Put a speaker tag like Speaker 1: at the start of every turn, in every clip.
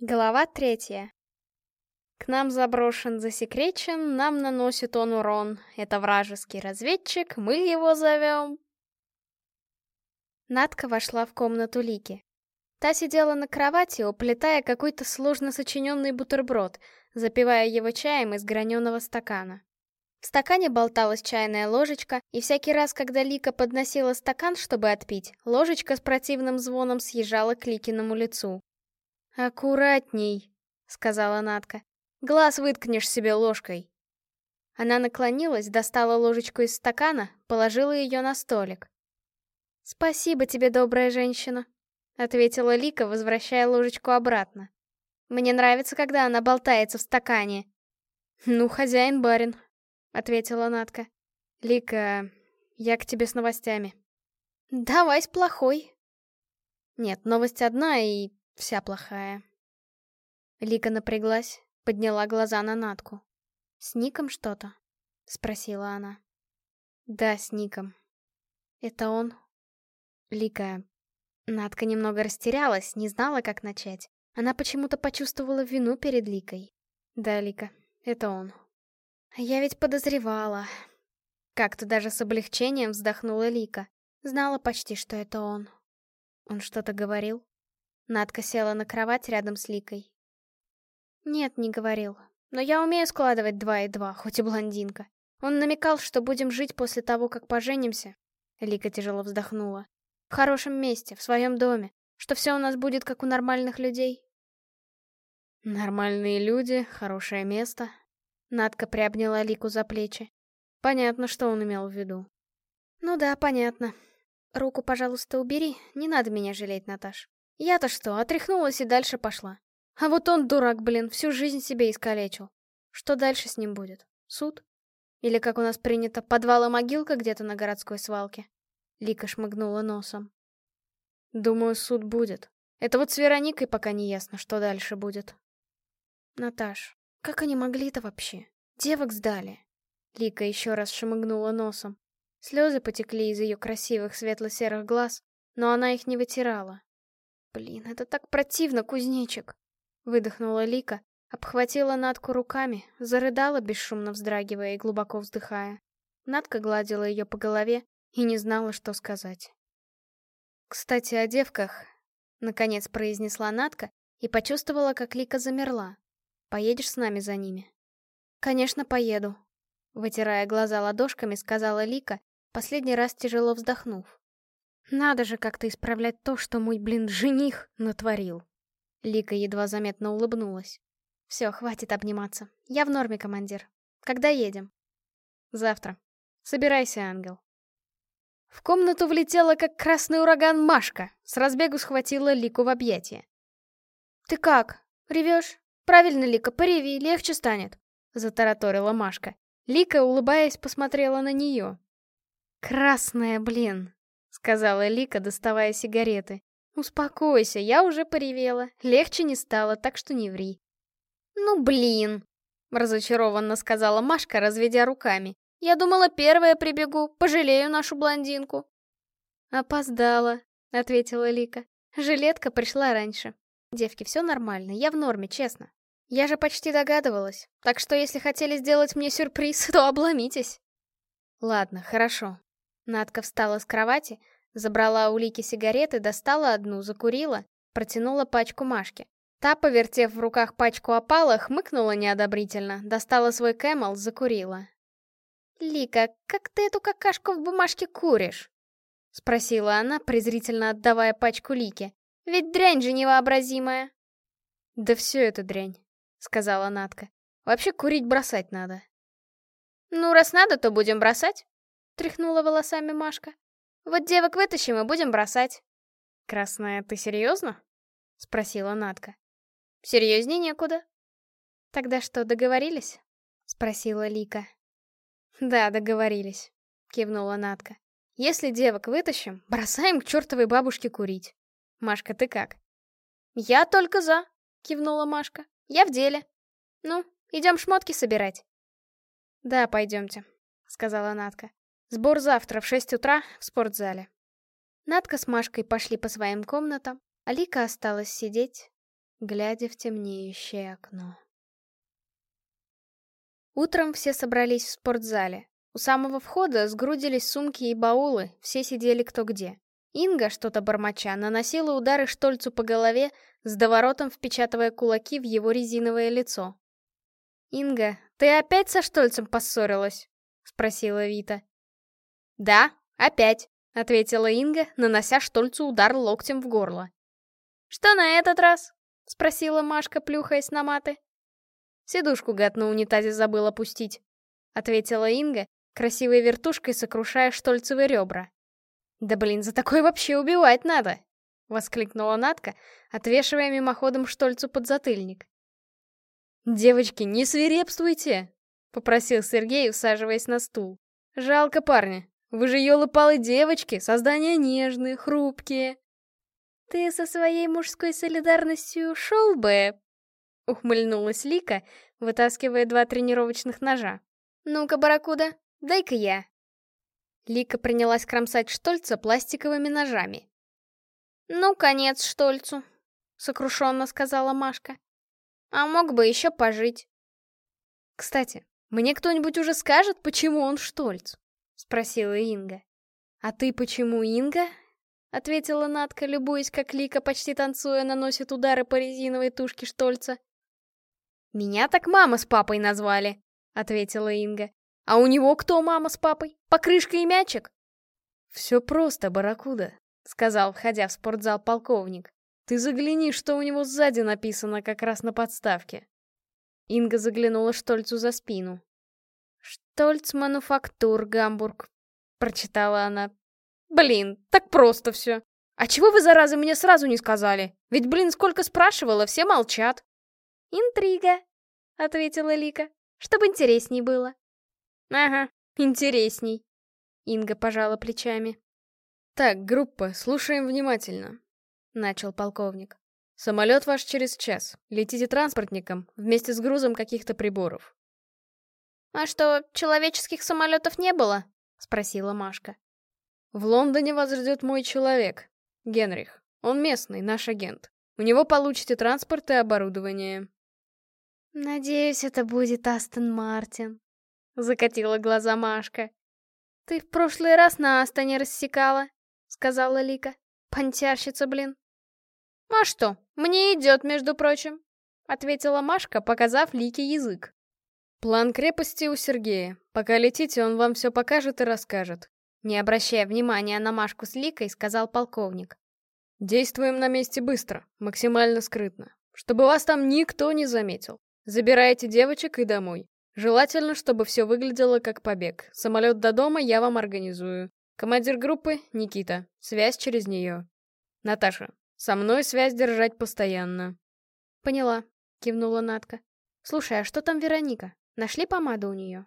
Speaker 1: Глава третья. К нам заброшен, засекречен, нам наносит он урон. Это вражеский разведчик, мы его зовем. Надка вошла в комнату Лики. Та сидела на кровати, уплетая какой-то сложно сочиненный бутерброд, запивая его чаем из граненого стакана. В стакане болталась чайная ложечка, и всякий раз, когда Лика подносила стакан, чтобы отпить, ложечка с противным звоном съезжала к Ликиному лицу. «Аккуратней», — сказала Натка. «Глаз выткнешь себе ложкой». Она наклонилась, достала ложечку из стакана, положила ее на столик. «Спасибо тебе, добрая женщина», — ответила Лика, возвращая ложечку обратно. «Мне нравится, когда она болтается в стакане». «Ну, хозяин-барин», — ответила Натка. «Лика, я к тебе с новостями». «Давай с плохой». Нет, новость одна, и Вся плохая. Лика напряглась, подняла глаза на Натку. «С Ником что-то?» — спросила она. «Да, с Ником. Это он?» Лика... Натка немного растерялась, не знала, как начать. Она почему-то почувствовала вину перед Ликой. «Да, Лика, это он». «Я ведь подозревала». Как-то даже с облегчением вздохнула Лика. Знала почти, что это он. Он что-то говорил? Надка села на кровать рядом с Ликой. Нет, не говорил. Но я умею складывать два и два, хоть и блондинка. Он намекал, что будем жить после того, как поженимся. Лика тяжело вздохнула. В хорошем месте, в своем доме. Что все у нас будет, как у нормальных людей. Нормальные люди, хорошее место. Надка приобняла Лику за плечи. Понятно, что он имел в виду. Ну да, понятно. Руку, пожалуйста, убери, не надо меня жалеть, Наташ. Я-то что, отряхнулась и дальше пошла. А вот он, дурак, блин, всю жизнь себе искалечил. Что дальше с ним будет? Суд? Или, как у нас принято, подвал и могилка где-то на городской свалке? Лика шмыгнула носом. Думаю, суд будет. Это вот с Вероникой пока не ясно, что дальше будет. Наташ, как они могли-то вообще? Девок сдали. Лика еще раз шмыгнула носом. Слезы потекли из ее красивых светло-серых глаз, но она их не вытирала. Блин, это так противно, кузнечик. Выдохнула Лика, обхватила Натку руками, зарыдала, бесшумно вздрагивая и глубоко вздыхая. Натка гладила ее по голове и не знала, что сказать. «Кстати, о девках», — наконец произнесла Натка и почувствовала, как Лика замерла. «Поедешь с нами за ними?» «Конечно, поеду», — вытирая глаза ладошками, сказала Лика, последний раз тяжело вздохнув. Надо же как-то исправлять то, что мой, блин, жених натворил. Лика едва заметно улыбнулась. Все, хватит обниматься. Я в норме, командир. Когда едем? Завтра. Собирайся, ангел. В комнату влетела, как красный ураган, Машка. С разбегу схватила Лику в объятия. «Ты как? Ревешь? Правильно, Лика, пореви, легче станет», — затараторила Машка. Лика, улыбаясь, посмотрела на нее. «Красная, блин, сказала Лика, доставая сигареты. «Успокойся, я уже поревела. Легче не стало, так что не ври». «Ну блин!» — разочарованно сказала Машка, разведя руками. «Я думала, первая прибегу, пожалею нашу блондинку». «Опоздала», — ответила Лика. «Жилетка пришла раньше. Девки, все нормально, я в норме, честно. Я же почти догадывалась, так что если хотели сделать мне сюрприз, то обломитесь». «Ладно, хорошо», Надка встала с кровати, забрала у Лики сигареты, достала одну, закурила, протянула пачку Машке. Та, повертев в руках пачку опала, хмыкнула неодобрительно, достала свой кэмел, закурила. «Лика, как ты эту какашку в бумажке куришь?» — спросила она, презрительно отдавая пачку Лике. «Ведь дрянь же невообразимая!» «Да все это дрянь», — сказала Натка. «Вообще курить бросать надо». «Ну, раз надо, то будем бросать», Тряхнула волосами Машка. Вот девок вытащим и будем бросать. Красная, ты серьезно? Спросила Натка. Серьезнее некуда. Тогда что, договорились? Спросила Лика. Да, договорились, кивнула Натка. Если девок вытащим, бросаем к чертовой бабушке курить. Машка, ты как? Я только за, кивнула Машка. Я в деле. Ну, идем шмотки собирать. Да, пойдемте, сказала Натка. Сбор завтра в 6 утра в спортзале. Надка с Машкой пошли по своим комнатам, а Лика осталась сидеть. глядя в темнеющее окно. Утром все собрались в спортзале. У самого входа сгрудились сумки и баулы, все сидели кто где. Инга, что-то бормоча, наносила удары Штольцу по голове, с доворотом впечатывая кулаки в его резиновое лицо. «Инга, ты опять со Штольцем поссорилась?» — спросила Вита. «Да, опять», — ответила Инга, нанося Штольцу удар локтем в горло. «Что на этот раз?» — спросила Машка, плюхаясь на маты. «Сидушку, гад, на унитазе забыл опустить», — ответила Инга, красивой вертушкой сокрушая Штольцевы ребра. «Да блин, за такое вообще убивать надо!» — воскликнула Натка, отвешивая мимоходом Штольцу подзатыльник. «Девочки, не свирепствуйте!» — попросил Сергей, усаживаясь на стул. «Жалко парня. Вы же елы-палы девочки, создания нежные, хрупкие». «Ты со своей мужской солидарностью шел бы?» Ухмыльнулась Лика, вытаскивая два тренировочных ножа. «Ну-ка, барракуда, дай-ка я». Лика принялась кромсать Штольца пластиковыми ножами. «Ну, конец Штольцу», — сокрушенно сказала Машка. «А мог бы еще пожить». «Кстати, мне кто-нибудь уже скажет, почему он Штольц?» — спросила Инга. «А ты почему Инга?» — ответила Натка, любуясь, как Лика, почти танцуя, наносит удары по резиновой тушке Штольца. «Меня так мама с папой назвали», — ответила Инга. «А у него кто мама с папой? Покрышка и мячик?» «Все просто, барракуда», — сказал, входя в спортзал полковник. «Ты загляни, что у него сзади написано как раз на подставке». Инга заглянула Штольцу за спину. «Штольц Мануфактур, Гамбург», — прочитала она. «Блин, так просто все. А чего вы, зараза, мне сразу не сказали? Ведь, блин, сколько спрашивала, все молчат». «Интрига», — ответила Лика, — «чтобы интересней было». «Ага, интересней», — Инга пожала плечами. «Так, группа, слушаем внимательно», — начал полковник. «Самолет ваш через час. Летите транспортником, вместе с грузом каких-то приборов». «А что, человеческих самолетов не было?» — спросила Машка. «В Лондоне вас ждет мой человек, Генрих. Он местный, наш агент. У него получите транспорт и оборудование. «Надеюсь, это будет Астон Мартин», — закатила глаза Машка. «Ты в прошлый раз на Астоне рассекала», — сказала Лика. «Понтярщица, блин». «А что, мне идет, между прочим», — ответила Машка, показав Лике язык. «План крепости у Сергея. Пока летите, он вам все покажет и расскажет». Не обращая внимания на Машку с Ликой, сказал полковник. «Действуем на месте быстро, максимально скрытно, чтобы вас там никто не заметил. Забирайте девочек и домой. Желательно, чтобы все выглядело как побег. Самолет до дома я вам организую. Командир группы — Никита. Связь через нее. Наташа, со мной связь держать постоянно. Поняла, кивнула Натка. Слушай, а что там Вероника? Нашли помаду у нее?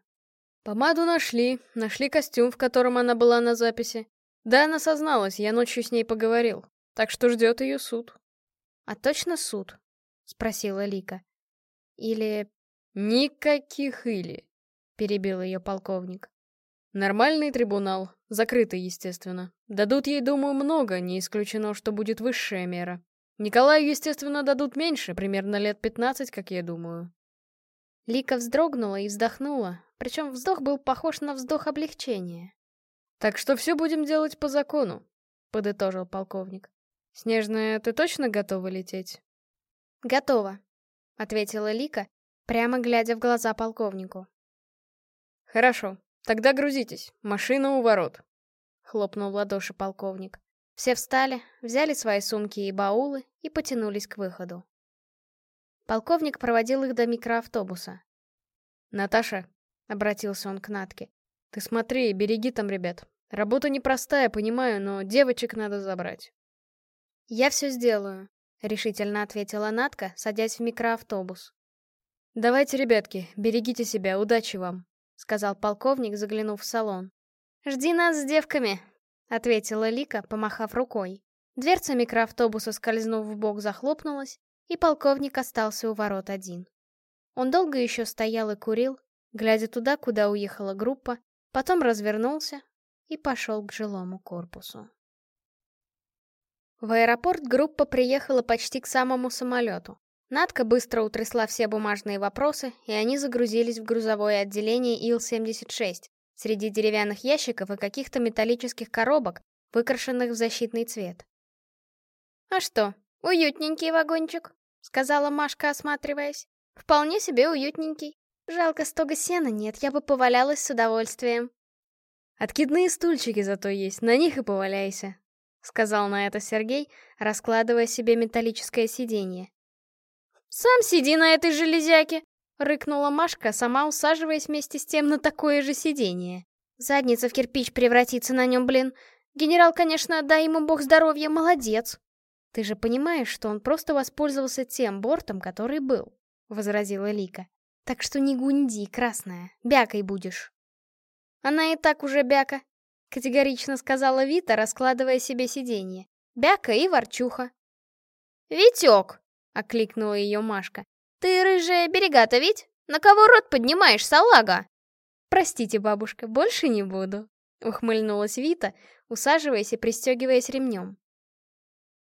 Speaker 1: Помаду нашли, нашли костюм, в котором она была на записи. Да, она созналась, я ночью с ней поговорил. Так что ждет ее суд. А точно суд? Спросила Лика. Или... Никаких или, перебил ее полковник. Нормальный трибунал, закрытый, естественно. Дадут ей, думаю, много, не исключено, что будет высшая мера. Николаю, естественно, дадут меньше, примерно лет 15, как я думаю. Лика вздрогнула и вздохнула, причем вздох был похож на вздох облегчения. «Так что все будем делать по закону», — подытожил полковник. «Снежная, ты точно готова лететь?» «Готова», — ответила Лика, прямо глядя в глаза полковнику. «Хорошо, тогда грузитесь, машина у ворот», — хлопнул в ладоши полковник. Все встали, взяли свои сумки и баулы и потянулись к выходу. Полковник проводил их до микроавтобуса. «Наташа», — обратился он к Натке, — «ты смотри и береги там ребят. Работа непростая, понимаю, но девочек надо забрать». «Я все сделаю», — решительно ответила Натка, садясь в микроавтобус. «Давайте, ребятки, берегите себя, удачи вам», — сказал полковник, заглянув в салон. «Жди нас с девками», — ответила Лика, помахав рукой. Дверца микроавтобуса, скользнув в бок, захлопнулась, и полковник остался у ворот один. Он долго еще стоял и курил, глядя туда, куда уехала группа, потом развернулся и пошел к жилому корпусу. В аэропорт группа приехала почти к самому самолету. Надка быстро утрясла все бумажные вопросы, и они загрузились в грузовое отделение Ил-76, среди деревянных ящиков и каких-то металлических коробок, выкрашенных в защитный цвет. «А что, уютненький вагончик», — сказала Машка, осматриваясь. «Вполне себе уютненький. Жалко, стога сена нет, я бы повалялась с удовольствием».
Speaker 2: «Откидные стульчики зато есть, на них и поваляйся», — сказал на это Сергей, раскладывая себе металлическое сиденье.
Speaker 1: «Сам сиди на этой железяке!» — рыкнула Машка, сама усаживаясь вместе с тем на такое же сиденье. «Задница в кирпич превратится на нем, блин. Генерал, конечно, дай ему бог здоровья, молодец!»
Speaker 2: «Ты же понимаешь, что он просто воспользовался тем бортом, который был», — возразила Лика. «Так что не гунди, красная, бякой будешь».
Speaker 1: «Она и так уже бяка», — категорично сказала Вита, раскладывая себе сиденье. «Бяка и ворчуха». «Витек!» — окликнула ее Машка. «Ты, рыжая, берега-то ведь? На кого рот поднимаешь, салага?»
Speaker 2: «Простите, бабушка, больше не буду», — ухмыльнулась Вита, усаживаясь и пристегиваясь ремнем.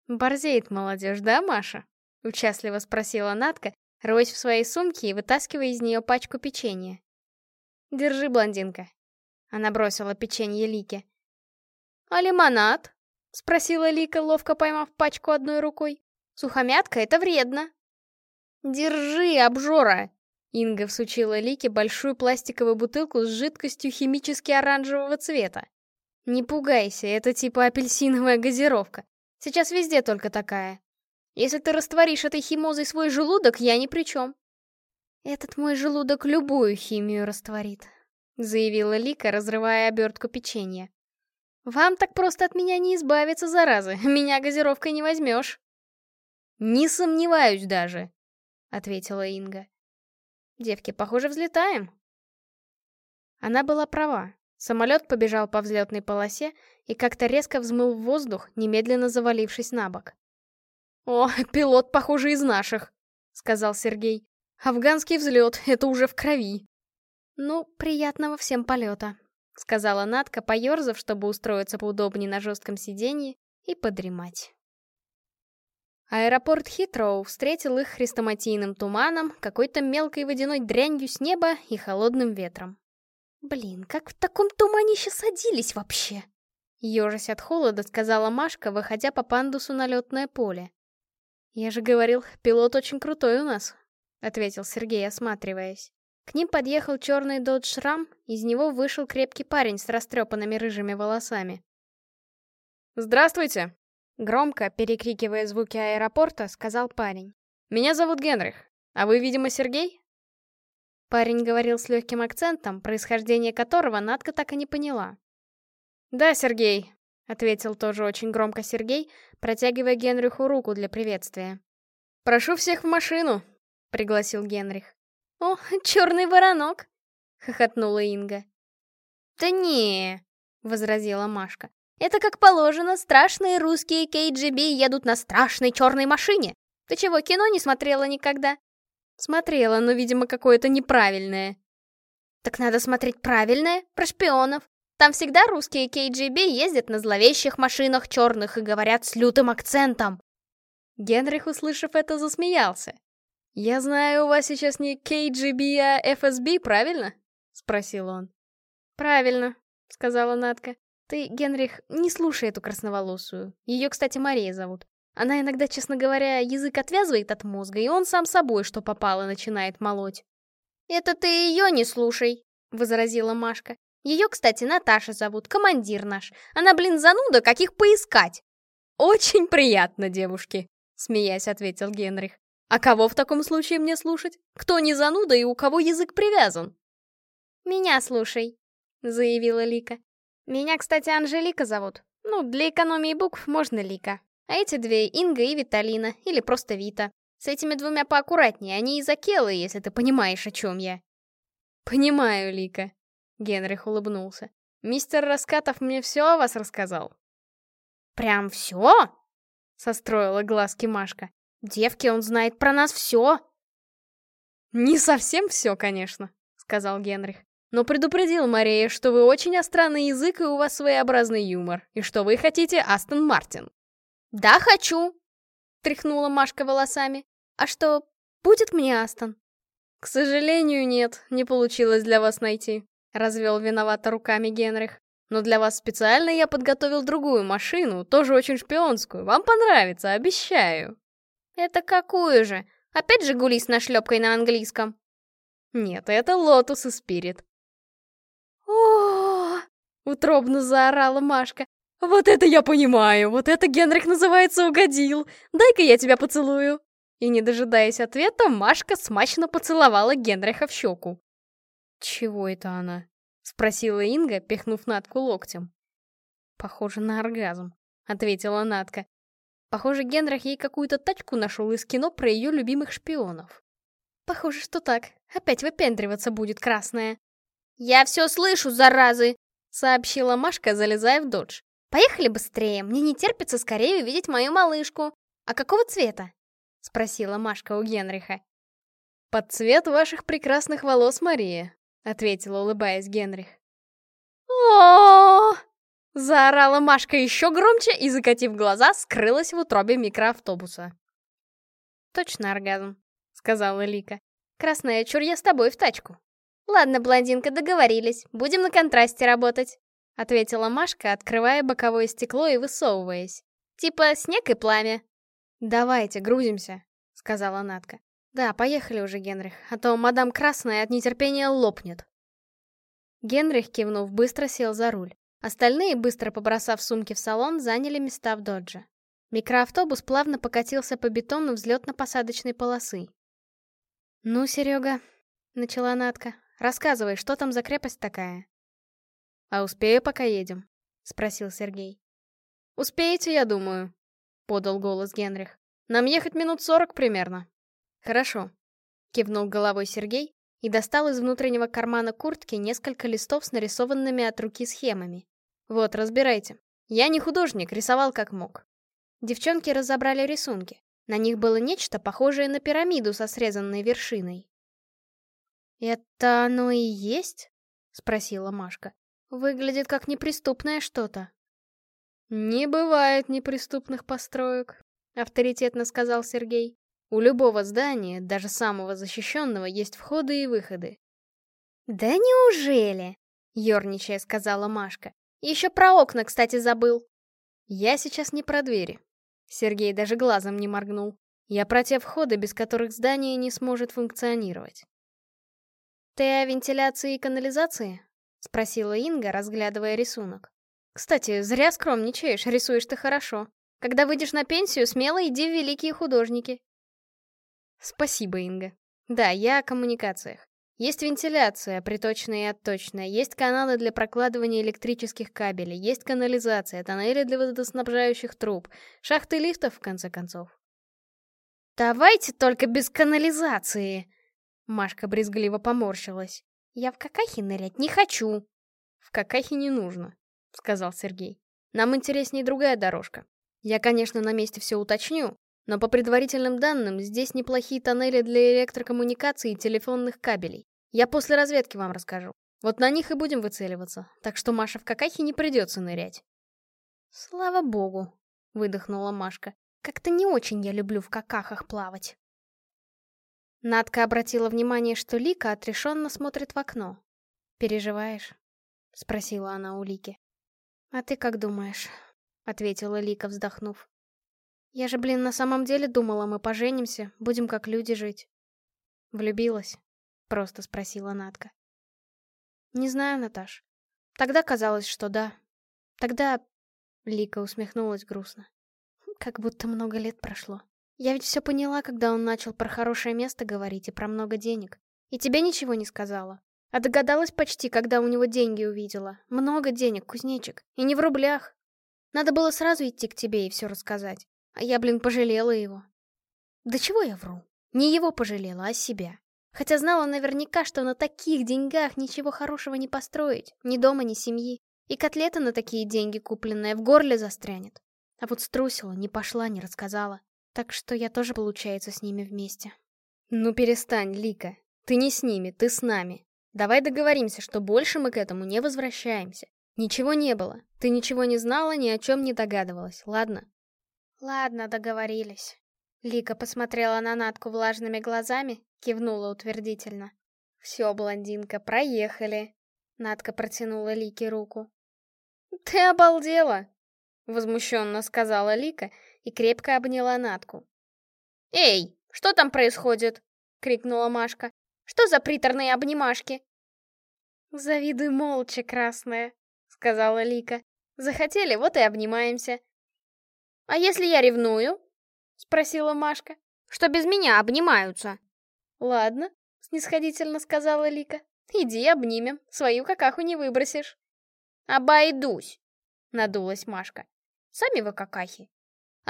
Speaker 2: «Борзеет молодежь, да, Маша?» — участливо спросила Натка, роясь в своей сумке и вытаскивая из нее пачку печенья. «Держи, блондинка». Она бросила печенье Лике.
Speaker 1: «А лимонад?» — спросила Лика, ловко поймав пачку одной рукой. «Сухомятка — это вредно». «Держи, обжора!» Инга всучила Лике большую пластиковую бутылку с жидкостью химически оранжевого цвета. «Не пугайся, это типа апельсиновая газировка. Сейчас везде только такая. Если ты растворишь этой химозой свой желудок, я ни при чем. Этот мой желудок любую химию растворит, заявила Лика, разрывая обертку печенья. Вам так просто от меня не избавиться, заразы. Меня газировкой не возьмешь.
Speaker 2: Не сомневаюсь даже, ответила Инга.
Speaker 1: Девки, похоже, взлетаем.
Speaker 2: Она была права. Самолет побежал по взлетной полосе и как-то резко взмыл в воздух, немедленно завалившись на бок.
Speaker 1: «О, пилот, похоже, из наших», — сказал Сергей. «Афганский взлет, это уже в крови».
Speaker 2: «Ну, приятного всем полета», — сказала Надка, поерзав, чтобы устроиться поудобнее на жестком сиденье и подремать. Аэропорт Хитроу встретил их хрестоматийным туманом, какой-то мелкой водяной дрянью с неба и холодным ветром.
Speaker 1: «Блин, как в таком туманище садились вообще?»
Speaker 2: Ёжась от холода, сказала Машка, выходя по пандусу на летное поле. «Я же говорил, пилот очень крутой у нас», — ответил Сергей, осматриваясь. К ним подъехал черный додж Рам, из него вышел крепкий парень с растрепанными рыжими волосами.
Speaker 3: «Здравствуйте!»
Speaker 2: Громко, перекрикивая звуки аэропорта, сказал парень.
Speaker 3: «Меня зовут Генрих. А вы, видимо, Сергей?»
Speaker 2: Парень говорил с легким акцентом, происхождение которого Надка так и не поняла.
Speaker 3: «Да, Сергей», —
Speaker 2: ответил тоже очень громко Сергей, протягивая Генриху руку для приветствия.
Speaker 3: «Прошу всех в машину», — пригласил Генрих.
Speaker 1: «О, черный воронок!» — хохотнула Инга.
Speaker 2: «Да не», — возразила Машка.
Speaker 1: «Это как положено, страшные русские KGB едут на страшной черной машине. Ты чего, кино не смотрела никогда?»
Speaker 2: Смотрела, но, видимо, какое-то неправильное.
Speaker 1: Так надо смотреть правильное, про шпионов. Там всегда русские KGB ездят на зловещих машинах черных и говорят с лютым акцентом.
Speaker 2: Генрих, услышав это, засмеялся. «Я знаю, у вас сейчас не KGB, а FSB, правильно?» — спросил он.
Speaker 1: «Правильно», — сказала Натка.
Speaker 2: «Ты, Генрих, не слушай эту красноволосую. Ее, кстати, Мария зовут. Она иногда, честно говоря, язык отвязывает от мозга, и он сам собой, что попало, начинает молоть.
Speaker 1: «Это ты ее не слушай», — возразила Машка. «Ее, кстати, Наташа зовут, командир наш. Она, блин, зануда, как их поискать?»
Speaker 2: «Очень приятно, девушки», — смеясь ответил Генрих. «А кого в таком случае мне слушать? Кто не зануда и у кого язык привязан?»
Speaker 1: «Меня слушай», — заявила Лика. «Меня, кстати, Анжелика зовут. Ну, для экономии букв можно Лика. А эти две — Инга и Виталина, или просто Вита. С этими двумя поаккуратнее, они из Акелы, если ты понимаешь, о чем я.
Speaker 2: Понимаю, Лика. Генрих улыбнулся. Мистер Раскатов мне все о вас рассказал.
Speaker 1: Прям все? Состроила глазки Машка. Девки, он знает про нас все.
Speaker 2: Не совсем все, конечно, сказал Генрих. Но предупредил Мария, что вы очень остранный язык и у вас своеобразный юмор, и что вы хотите Астон Мартин.
Speaker 1: «Да, хочу!» — тряхнула Машка волосами. «А что, будет мне Астон?»
Speaker 2: «К сожалению, нет, не получилось для вас найти», — развел виновато руками Генрих. «Но для вас специально я подготовил другую машину, тоже очень шпионскую. Вам понравится, обещаю».
Speaker 1: «Это какую же? Опять жигули с нашлепкой на английском?»
Speaker 2: «Нет, это Lotus Esprit».
Speaker 1: о
Speaker 2: утробно заорала Машка. «Вот это я понимаю! Вот это Генрих называется угодил! Дай-ка я тебя поцелую!» И, не дожидаясь ответа, Машка смачно поцеловала Генриха в щеку. «Чего это она?» — спросила Инга, пихнув Натку локтем. «Похоже на оргазм», — ответила Натка. Похоже, Генрих ей какую-то тачку нашел из кино про ее любимых шпионов.
Speaker 1: Похоже, что так. Опять выпендриваться будет красная. «Я все слышу, заразы!» — сообщила Машка, залезая в додж. «Поехали быстрее, мне не терпится скорее увидеть мою малышку. А какого цвета?» — спросила Машка у Генриха.
Speaker 2: «Под цвет ваших прекрасных волос, Мария», — ответила, улыбаясь Генрих.
Speaker 1: о Заорала Машка еще громче и, закатив глаза, скрылась в утробе микроавтобуса.
Speaker 2: «Точно оргазм», — сказала Лика.
Speaker 1: «Красная, чур я с тобой в тачку». «Ладно, блондинка, договорились. Будем на контрасте работать», — ответила Машка, открывая боковое стекло и высовываясь. «Типа снег и пламя».
Speaker 2: «Давайте, грузимся», — сказала Натка. «Да, поехали уже, Генрих, а то мадам Красная от нетерпения лопнет». Генрих, кивнув, быстро сел за руль. Остальные, быстро побросав сумки в салон, заняли места в додже. Микроавтобус плавно покатился по бетону взлетно-посадочной полосы. «Ну, Серега», — начала Натка, — «рассказывай, что там за крепость такая?» «А успею, пока едем?» — спросил Сергей. «Успеете, я думаю», — подал голос Генрих. «Нам ехать минут сорок примерно». «Хорошо», — кивнул головой Сергей и достал из внутреннего кармана куртки несколько листов с нарисованными от руки схемами. Вот, разбирайте. Я не художник, рисовал как мог. Девчонки разобрали рисунки. На них было нечто похожее на пирамиду со срезанной вершиной. «Это оно и есть?» — спросила Машка. «Выглядит как неприступное что-то». «Не бывает неприступных построек», — авторитетно сказал Сергей. «У любого здания, даже самого защищенного, есть входы и выходы».
Speaker 1: «Да неужели?» — ерничая сказала Машка. Еще про окна, кстати, забыл.
Speaker 2: Я сейчас не про двери. Сергей даже глазом не моргнул. Я про те входы, без которых здание не сможет функционировать.
Speaker 1: «Ты о вентиляции и канализации?» — спросила Инга, разглядывая рисунок. «Кстати, зря скромничаешь, рисуешь ты хорошо. Когда выйдешь на пенсию, смело иди в великие художники».
Speaker 2: «Спасибо, Инга. Да, я о коммуникациях. Есть вентиляция, приточная и отточная, есть каналы для прокладывания электрических кабелей, есть канализация, тоннели для водоснабжающих труб, шахты лифтов, в конце концов.
Speaker 1: «Давайте только без канализации!» Машка брезгливо поморщилась. «Я в какахе нырять не хочу!»
Speaker 2: «В какахе не нужно», — сказал Сергей. «Нам интереснее другая дорожка. Я, конечно, на месте все уточню, но по предварительным данным, здесь неплохие тоннели для электрокоммуникаций и телефонных кабелей. Я после разведки вам расскажу. Вот на них и будем выцеливаться, так что Маше в какахе не придется нырять.
Speaker 1: Слава богу, выдохнула Машка. Как-то не очень я люблю в какахах плавать. Надка обратила внимание, что Лика отрешенно смотрит в окно. «Переживаешь?» — спросила она у Лики. «А ты как думаешь?» — ответила Лика, вздохнув. Я же, блин, на самом деле думала, мы поженимся, будем как люди жить. Влюбилась? Просто спросила Натка. Не знаю, Наташ. Тогда казалось, что да. Тогда... Лика усмехнулась грустно. Как будто много лет прошло. Я ведь все поняла, когда он начал про хорошее место говорить и про много денег. И тебе ничего не сказала. А догадалась почти, когда у него деньги увидела. Много денег, кузнечик. И не в рублях. Надо было сразу идти к тебе и все рассказать. А я, блин, пожалела его. Да чего я вру? Не его пожалела, а себя. Хотя знала наверняка, что на таких деньгах ничего хорошего не построить. Ни дома, ни семьи. И котлета на такие деньги купленная в горле застрянет. А вот струсила, не пошла, не рассказала. Так что я тоже, получается, с ними вместе.
Speaker 2: Ну перестань, Лика. Ты не с ними, ты с нами. Давай договоримся, что больше мы к этому не возвращаемся. Ничего не было. Ты ничего не знала, ни о чем не догадывалась, ладно?
Speaker 1: Ладно, договорились. Лика посмотрела на Натку влажными глазами, кивнула утвердительно. «Все, блондинка, проехали!» Натка протянула Лике руку. «Ты обалдела!» — возмущенно сказала Лика и крепко обняла Натку. «Эй, что там происходит?» — крикнула Машка. «Что за приторные обнимашки?» «Завидуй молча, красная», — сказала Лика. «Захотели, вот и обнимаемся». «А если я ревную?» — спросила Машка. «Что без меня обнимаются?» «Ладно», — снисходительно сказала Лика. «Иди обнимем, свою какаху не выбросишь». «Обойдусь», — надулась Машка. «Сами вы какахи».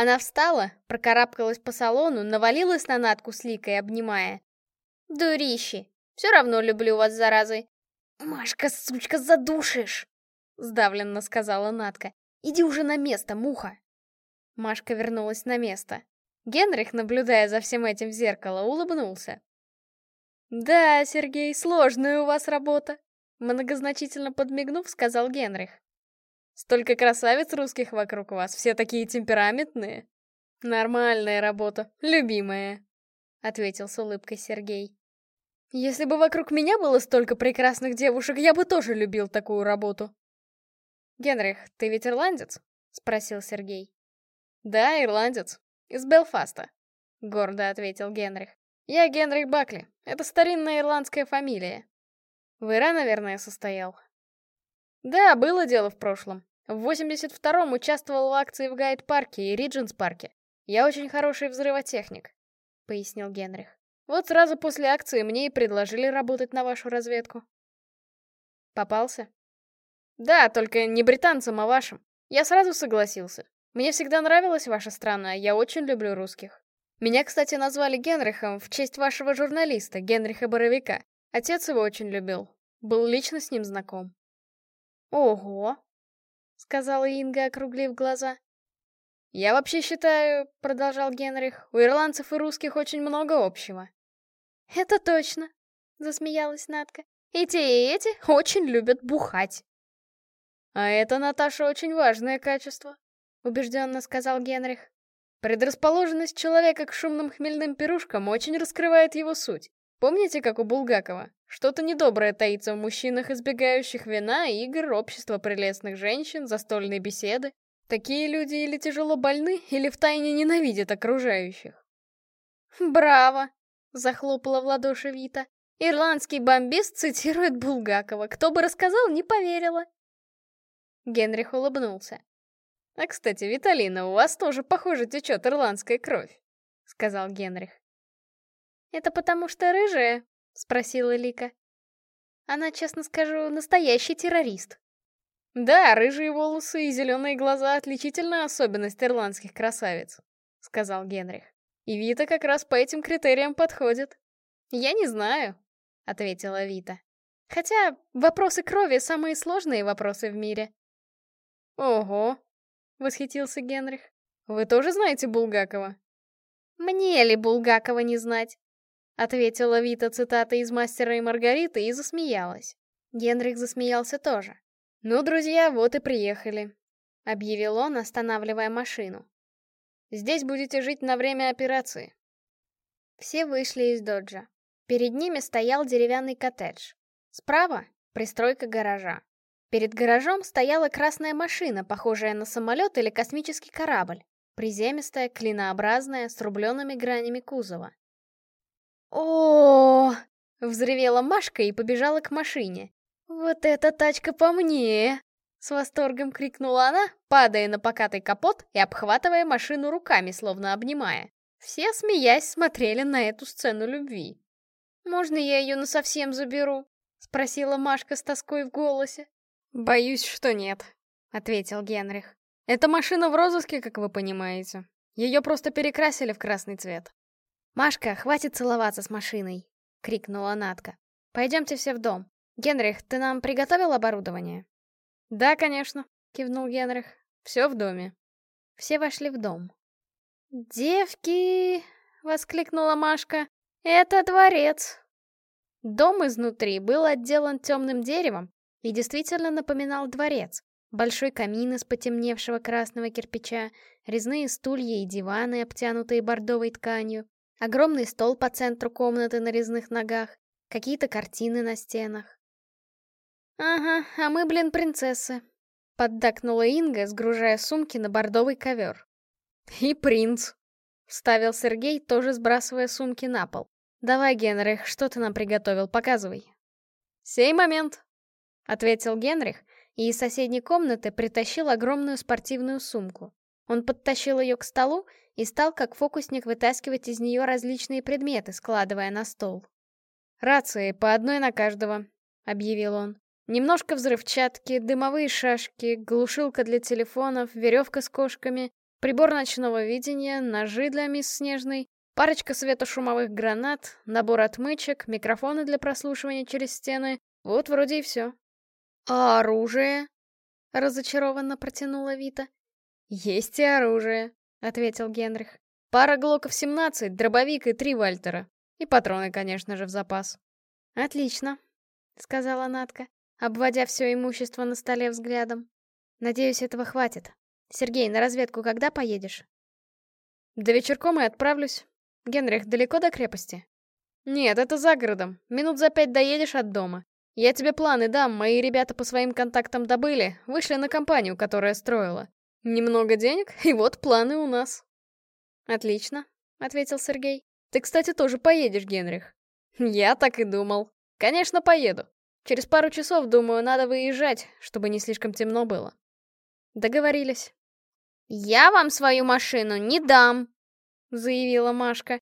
Speaker 1: Она встала, прокарабкалась по салону, навалилась на Натку с Ликой, обнимая. «Дурищи! Все равно люблю вас, заразы!» «Машка, сучка, задушишь!» — сдавленно сказала Натка. «Иди уже на место, муха!» Машка вернулась на место. Генрих, наблюдая за всем этим в зеркало, улыбнулся. «Да, Сергей, сложная у вас работа», — многозначительно подмигнув, сказал Генрих. «Столько красавиц русских вокруг вас, все такие темпераментные». «Нормальная работа, любимая», — ответил с улыбкой Сергей. «Если бы вокруг меня было столько прекрасных девушек, я бы тоже любил такую работу». «Генрих, ты ведь ирландец?» — спросил Сергей. «Да, ирландец. Из Белфаста», — гордо ответил Генрих. «Я Генрих Бакли. Это старинная ирландская фамилия. В Ира, наверное, состоял». «Да, было дело в прошлом. В 82-м участвовал в акции в Гайд-парке и Ридженс-парке. Я очень хороший взрывотехник», — пояснил Генрих. «Вот сразу после акции мне и предложили работать на вашу разведку». «Попался?» «Да, только не британцам, а вашим. Я сразу согласился. Мне всегда нравилась ваша страна, я очень люблю русских. Меня, кстати, назвали Генрихом в честь вашего журналиста, Генриха Боровика. Отец его очень любил. Был лично с ним знаком. Ого, сказала Инга, округлив глаза. Я вообще считаю, продолжал Генрих, у ирландцев и русских очень много общего. Это точно, засмеялась Надка. И те, и эти очень любят бухать. А это, Наташа, очень важное качество, убежденно сказал Генрих. Предрасположенность человека к шумным хмельным пирушкам очень раскрывает его суть. Помните, как у Булгакова? Что-то недоброе таится в мужчинах, избегающих вина, игр, общества прелестных женщин, застольной беседы. Такие люди или тяжело больны, или втайне ненавидят окружающих. «Браво!» — захлопала в ладоши Вита. «Ирландский бомбист цитирует Булгакова. Кто бы рассказал, не поверила». Генрих улыбнулся. «А, кстати, Виталина, у вас тоже, похоже, течет ирландская кровь», — сказал Генрих. «Это потому что рыжая?» — спросила Лика. «Она, честно скажу, настоящий террорист». «Да, рыжие волосы и зеленые глаза — отличительная особенность ирландских красавиц», — сказал Генрих. «И Вита как раз по этим критериям подходит». «Я не знаю», — ответила Вита. «Хотя вопросы крови — самые сложные вопросы в мире». «Ого», — восхитился Генрих. «Вы тоже знаете Булгакова?» «Мне ли Булгакова не знать?» — ответила Вита цитата из «Мастера и Маргариты» и засмеялась. Генрих засмеялся тоже. «Ну, друзья, вот и приехали», — объявил он, останавливая машину. «Здесь будете жить на время операции». Все вышли из доджа. Перед ними стоял деревянный коттедж. Справа — пристройка гаража. Перед гаражом стояла красная машина, похожая на самолет или космический корабль. Приземистая, клинообразная, с рубленными гранями кузова. О, взревела Машка и побежала к машине. «Вот эта тачка по мне!» С восторгом крикнула она, падая на покатый капот и обхватывая машину руками, словно обнимая. Все, смеясь, смотрели на эту сцену любви. «Можно я ее насовсем заберу?» — спросила Машка с тоской в голосе. «Боюсь, что нет», — ответил Генрих. «Эта машина в розыске, как вы понимаете. Ее просто перекрасили в красный цвет». «Машка, хватит целоваться с машиной!» — крикнула Натка. «Пойдемте все в дом. Генрих, ты нам приготовил оборудование?» «Да, конечно», — кивнул Генрих. «Все в доме». Все вошли в дом. «Девки!» — воскликнула Машка. «Это дворец!» Дом изнутри был отделан темным деревом, и действительно напоминал дворец. большой камин из потемневшего красного кирпича, резные стулья и диваны, обтянутые бордовой тканью, огромный стол по центру комнаты на резных ногах, какие-то картины на стенах. «Ага, а мы, блин, принцессы», — поддакнула Инга, сгружая сумки на бордовый ковер. «И принц», — вставил Сергей, тоже сбрасывая сумки на пол. «Давай, Генрих, что ты нам приготовил, показывай». «Сей момент», — ответил Генрих, и из соседней комнаты притащил огромную спортивную сумку. Он подтащил ее к столу и стал как фокусник вытаскивать из нее различные предметы, складывая на стол. «Рации, по одной на каждого», — объявил он. «Немножко взрывчатки, дымовые шашки, глушилка для телефонов, веревка с кошками, прибор ночного видения, ножи для мисс Снежной, парочка светошумовых гранат, набор отмычек, микрофоны для прослушивания через стены. Вот вроде и все». «А оружие?» — разочарованно протянула Вита. «Есть и оружие», — ответил Генрих. «Пара глоков 17, дробовик и три вальтера. И патроны, конечно же, в запас. Отлично, сказала Натка, обводя все имущество на столе взглядом. Надеюсь, этого хватит. Сергей, на разведку когда поедешь? До вечерком и отправлюсь. Генрих, далеко до крепости? Нет, это за городом. Минут за пять доедешь от дома. Я тебе планы дам, мои ребята по своим контактам добыли, вышли на компанию, которая строила. Немного денег, и вот планы у нас. Отлично, ответил Сергей. Ты, кстати, тоже поедешь, Генрих. Я так и думал. Конечно, поеду. Через пару часов, думаю, надо выезжать, чтобы не слишком темно было. Договорились. «Я вам свою машину не дам», — заявила Машка.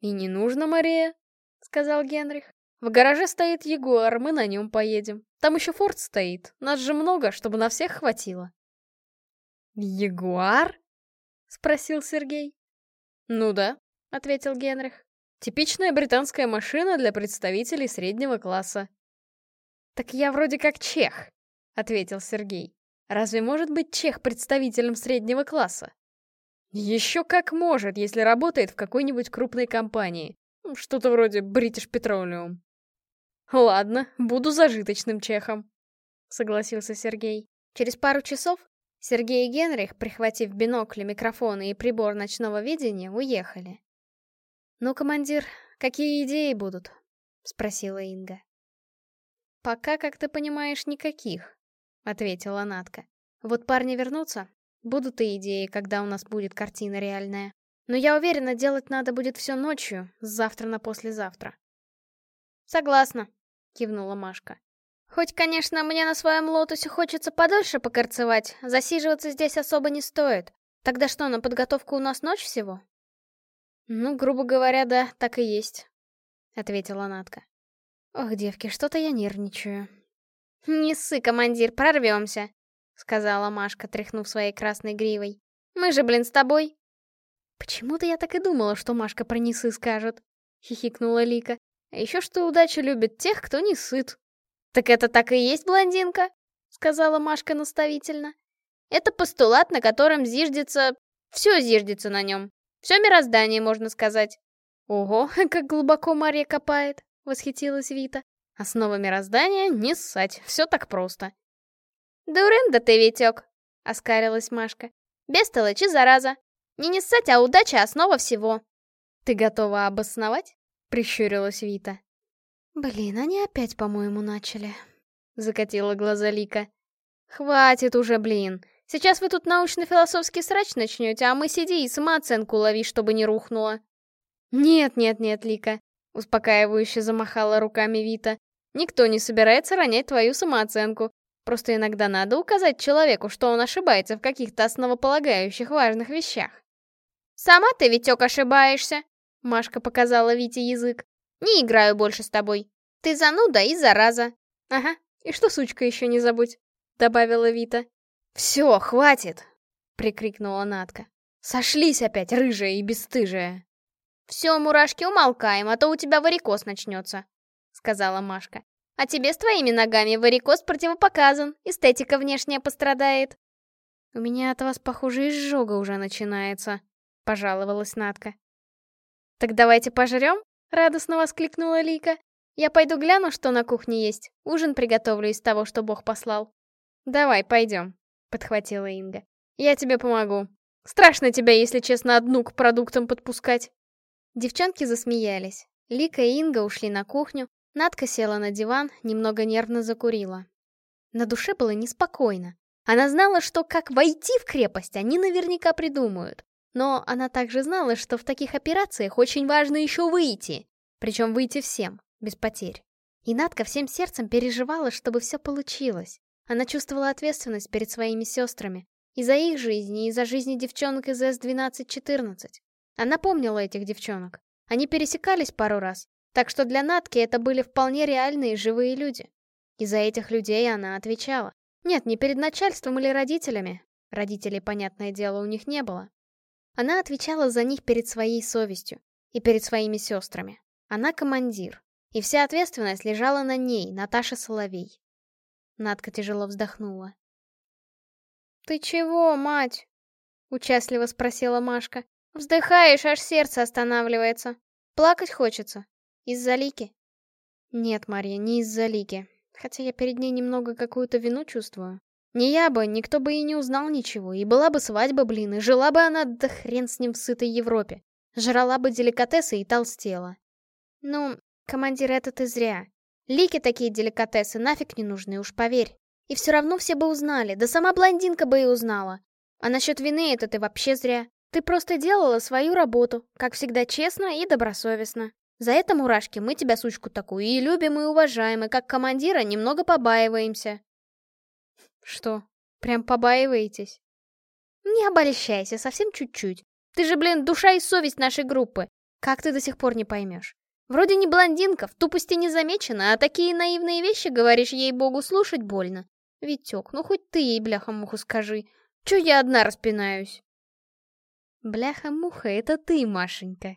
Speaker 1: «И не нужно, Мария», — сказал Генрих. «В гараже стоит Ягуар, мы на нем поедем. Там еще Форд стоит, нас же много, чтобы на всех хватило». «Ягуар?» — спросил Сергей. «Ну да, — ответил Генрих. «Типичная британская машина для представителей среднего класса». «Так я вроде как чех», — ответил Сергей. «Разве может быть чех представителем среднего класса?» «Еще как может, если работает в какой-нибудь крупной компании. Что-то вроде British Petroleum». «Ладно, буду зажиточным чехом», — согласился Сергей. Через пару часов Сергей и Генрих, прихватив бинокли, микрофоны и прибор ночного видения, уехали. «Ну, командир, какие идеи будут?» — спросила Инга. «Пока, как ты понимаешь, никаких», — ответила Натка. «Вот парни вернутся, будут и идеи, когда у нас будет картина реальная. Но я уверена, делать надо будет все ночью, с завтра на послезавтра». «Согласна», — кивнула Машка. «Хоть, конечно, мне на своем лотосе хочется подольше покорцевать, засиживаться здесь особо не стоит. Тогда что, на подготовку у нас ночь всего?» «Ну, грубо говоря, да, так и есть», — ответила Натка. «Ох, девки, что-то я нервничаю». «Не ссы, командир, прорвемся», — сказала Машка, тряхнув своей красной гривой. «Мы же, блин, с тобой». «Почему-то я так и думала, что Машка про несы скажет», — хихикнула Лика. «А еще что удача любит тех, кто не сыт». «Так это так и есть, блондинка», — сказала Машка наставительно. «Это постулат, на котором зиждется... Все зиждется на нем. Все мироздание, можно сказать. Ого, как глубоко Мария копает, восхитилась Вита. Основа мироздания — не ссать, все так просто. Дурында ты, Витек, оскарилась Машка. Бестолочь и зараза. Не не ссать, а удача — основа всего. Ты готова обосновать? Прищурилась Вита. Блин, они опять, по-моему, начали. Закатила глаза Лика. Хватит уже, блин. Сейчас вы тут научно-философский срач начнете, а мы сиди и самооценку лови, чтобы не рухнула. Нет-нет-нет, Лика, успокаивающе замахала руками Вита. Никто не собирается ронять твою самооценку. Просто иногда надо указать человеку, что он ошибается в каких-то основополагающих важных вещах. «Сама ты, Витек, ошибаешься!» Машка показала Вите язык. «Не играю больше с тобой. Ты зануда и зараза». «Ага, и что сучка еще не забудь», — добавила Вита. «Все, хватит!» — прикрикнула Натка. «Сошлись опять, рыжая и бесстыжая!» «Все, мурашки, умолкаем, а то у тебя варикоз начнется», — сказала Машка. «А тебе с твоими ногами варикоз противопоказан, эстетика внешняя пострадает». «У меня от вас, похоже, изжога уже начинается», — пожаловалась Натка. «Так давайте пожрем?» — радостно воскликнула Лика. «Я пойду гляну, что на кухне есть. Ужин приготовлю из того, что Бог послал». «Давай, пойдем», —
Speaker 2: подхватила Инга. «Я тебе помогу. Страшно тебя, если честно, одну к продуктам подпускать». Девчонки засмеялись. Лика и Инга ушли на кухню, Надка села на диван, немного нервно закурила. На душе было неспокойно. Она знала, что как войти в крепость они наверняка придумают. Но она также знала, что в таких операциях очень важно еще выйти. Причем выйти всем, без потерь. И Надка всем сердцем переживала, чтобы все получилось. Она чувствовала ответственность перед своими сестрами. И за их жизни, и за жизни девчонок из С-12-14. Она помнила этих девчонок. Они пересекались пару раз, так что для Натки это были вполне реальные живые люди. И за этих людей она отвечала. Нет, не перед начальством или родителями. Родителей, понятное дело, у них не было. Она отвечала за них перед своей совестью и перед своими сестрами. Она командир. И вся ответственность лежала на ней, Наташе Соловей. Надка тяжело вздохнула.
Speaker 1: «Ты чего, мать?» — участливо спросила Машка. «Вздыхаешь, аж сердце останавливается. Плакать хочется. Из-за Лики?»
Speaker 2: «Нет, Марья, не из-за Лики. Хотя я перед ней немного какую-то вину чувствую. Не я бы, никто бы и не узнал ничего, и была бы свадьба, блин, и жила бы она, да хрен с ним в сытой Европе. Жрала бы деликатесы и толстела.
Speaker 1: Ну, командир, это ты зря. Лике такие деликатесы нафиг не нужны, уж поверь. И все равно все бы узнали, да сама блондинка бы и узнала. А насчет вины это ты вообще зря. Ты просто делала свою работу, как всегда честно и добросовестно. За это, мурашки, мы тебя, сучку такую, и любим, и уважаем, и как командира немного побаиваемся.
Speaker 2: Что, прям побаиваетесь?
Speaker 1: Не обольщайся, совсем чуть-чуть. Ты же, блин, душа и совесть нашей группы. Как ты до сих пор не поймешь? Вроде не блондинка, в тупости не замечена, а такие наивные вещи, говоришь, ей-богу, слушать больно. Витек, ну хоть ты ей, бляха-муху, скажи. Чё я одна распинаюсь?
Speaker 2: Бляха-муха, это ты, Машенька.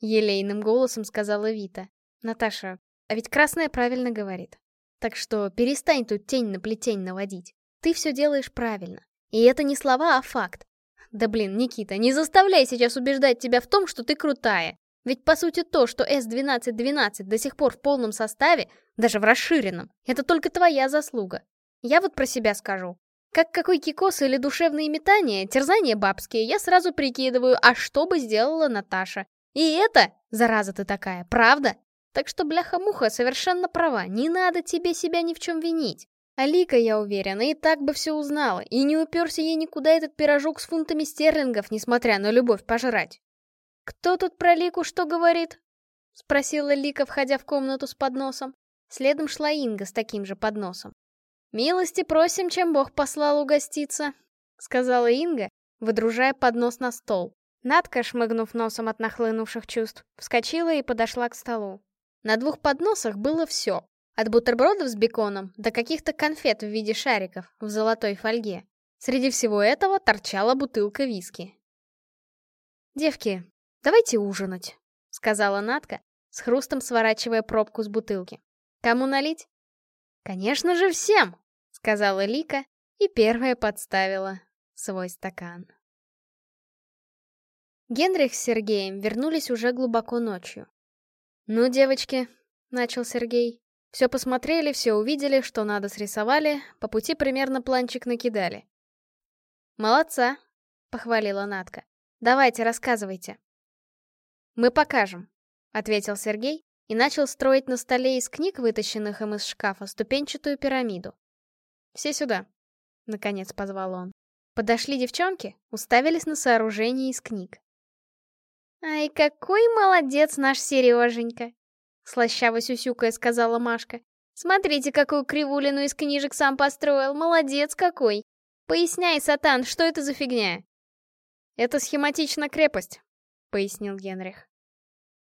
Speaker 2: Елейным голосом сказала Вита. Наташа, а ведь красная правильно говорит. Так что перестань тут тень на плетень наводить. Ты все делаешь правильно. И это не слова, а факт. Да блин, Никита, не заставляй сейчас убеждать тебя в том, что ты крутая. Ведь по сути то, что С-1212 до сих пор в полном составе, даже в расширенном, это только твоя заслуга. Я вот про себя скажу. Как какой кикос или душевные метания, терзания бабские, я сразу прикидываю, а что бы сделала Наташа, и это, зараза ты такая, правда? Так что бляха-муха совершенно права, не надо тебе себя ни в чем винить. А Лика, я уверена, и так бы все узнала, и не уперся ей никуда этот пирожок с фунтами стерлингов, несмотря на любовь пожрать. «Кто тут про Лику что говорит?» — спросила Лика, входя в комнату с подносом. Следом шла Инга с таким же подносом. «Милости просим, чем Бог послал угоститься», — сказала Инга, выдружая поднос на стол. Надка, шмыгнув носом от нахлынувших чувств, вскочила и подошла к столу. На двух подносах было все. От бутербродов с беконом до каких-то конфет в виде шариков в золотой фольге. Среди всего этого торчала бутылка виски. «Девки, давайте ужинать», — сказала Надка, с хрустом сворачивая пробку с бутылки. «Кому налить?» «Конечно же всем!» — сказала Лика и первая подставила свой стакан. Генрих с Сергеем вернулись уже глубоко ночью. «Ну, девочки», — начал Сергей, — «все посмотрели, все увидели, что надо срисовали, по пути примерно планчик накидали». «Молодца», — похвалила Натка. «Давайте, рассказывайте». «Мы покажем», — ответил Сергей и начал строить на столе из книг, вытащенных им из шкафа, ступенчатую пирамиду. «Все сюда», — наконец позвал он. Подошли девчонки, уставились на сооружение из книг.
Speaker 1: «Ай, какой молодец наш Сереженька!» Слащаво сюсюкая сказала Машка. «Смотрите, какую кривулину из книжек сам построил, молодец какой! Поясняй, Сатан, что это за фигня?»
Speaker 2: «Это схематично крепость», — пояснил Генрих.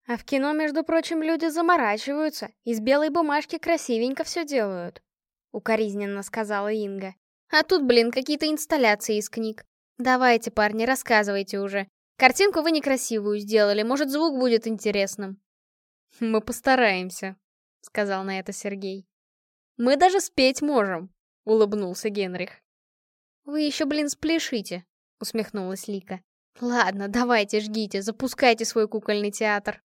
Speaker 2: «А в кино, между прочим, люди заморачиваются, из белой бумажки красивенько все делают», — укоризненно сказала Инга. «А тут, блин, какие-то инсталляции из книг. Давайте, парни, рассказывайте уже. Картинку вы некрасивую сделали, может, звук будет интересным. Мы постараемся, сказал на это Сергей. Мы даже спеть можем, улыбнулся Генрих. Вы еще, блин, спляшите, усмехнулась Лика. Ладно, давайте, жгите, запускайте свой кукольный театр.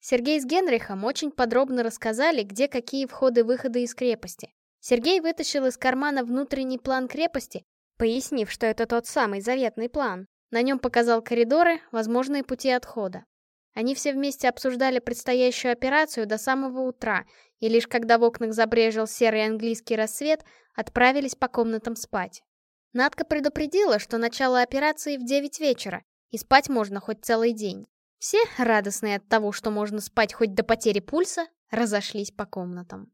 Speaker 2: Сергей с Генрихом очень подробно рассказали, где какие входы-выходы из крепости. Сергей вытащил из кармана внутренний план крепости,
Speaker 1: пояснив, что это тот самый заветный план. На нем показал коридоры, возможные пути отхода. Они все вместе обсуждали предстоящую операцию до самого утра, и лишь когда в окнах забрежил серый английский рассвет, отправились по комнатам спать. Надка предупредила, что начало операции в 9 вечера, и спать можно хоть целый день. Все, радостные от того, что можно спать хоть до потери пульса, разошлись по комнатам.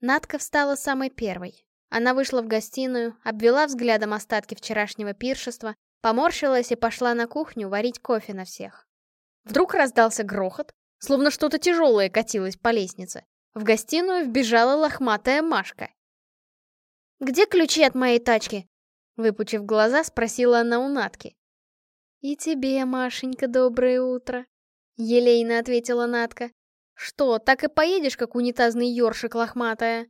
Speaker 1: Надка встала самой первой. Она вышла в гостиную, обвела взглядом остатки вчерашнего пиршества, поморщилась и пошла на кухню варить кофе на всех. Вдруг раздался грохот, словно что-то тяжелое катилось по лестнице. В гостиную вбежала лохматая Машка. «Где ключи от моей тачки?» Выпучив глаза, спросила она у Натки. «И тебе, Машенька, доброе утро», — елейно ответила Натка. «Что, так и поедешь, как унитазный ёршик лохматая?»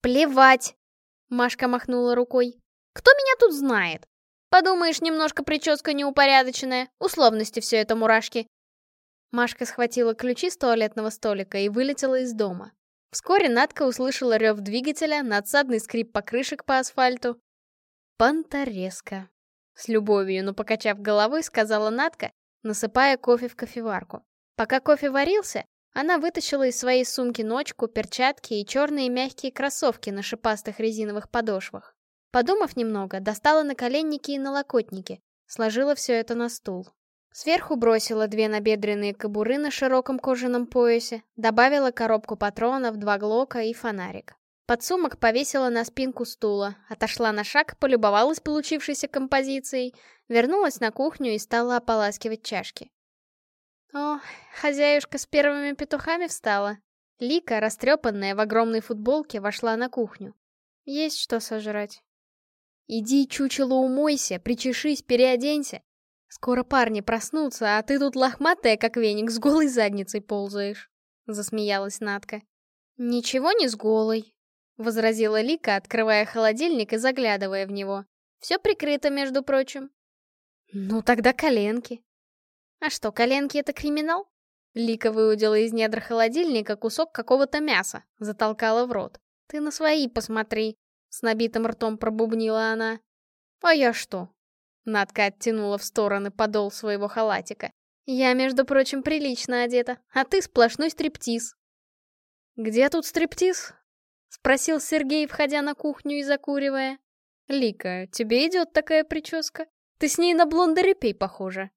Speaker 1: «Плевать!» — Машка махнула рукой. «Кто меня тут знает? Подумаешь, немножко прическа неупорядоченная, условности все это мурашки». Машка схватила ключи с туалетного столика и вылетела из дома. Вскоре Надка услышала рев двигателя, надсадный скрип покрышек по асфальту. «Понторезка», — с любовью, но покачав головой, сказала Надка, насыпая кофе в кофеварку. Пока кофе варился, она вытащила из своей сумки ночку, перчатки и черные мягкие кроссовки на шипастых резиновых подошвах. Подумав немного, достала наколенники и налокотники, сложила все это на стул. Сверху бросила две набедренные кобуры на широком кожаном поясе, добавила коробку патронов, два глока и фонарик. Подсумок повесила на спинку стула, отошла на шаг, полюбовалась получившейся композицией, вернулась на кухню и стала ополаскивать чашки. О, хозяюшка с первыми петухами встала. Лика, растрепанная в огромной футболке, вошла на кухню. Есть что сожрать. Иди, чучело, умойся, причешись, переоденься. Скоро парни проснутся, а ты тут лохматая, как веник, с голой задницей ползаешь. Засмеялась Натка. Ничего не с голой, возразила Лика, открывая холодильник и заглядывая в него. Все прикрыто, между прочим. Ну тогда коленки. А что, коленки — это криминал? Лика выудила из недр холодильника кусок какого-то мяса, затолкала в рот. «Ты на свои посмотри!» — с набитым ртом пробубнила она. «А я что?» Надка оттянула в стороны подол своего халатика. «Я, между прочим, прилично одета, а ты сплошной стриптиз». «Где тут стриптиз?» — спросил Сергей, входя на кухню и закуривая. «Лика, тебе идет такая прическа? Ты с ней на блонда репей похожа».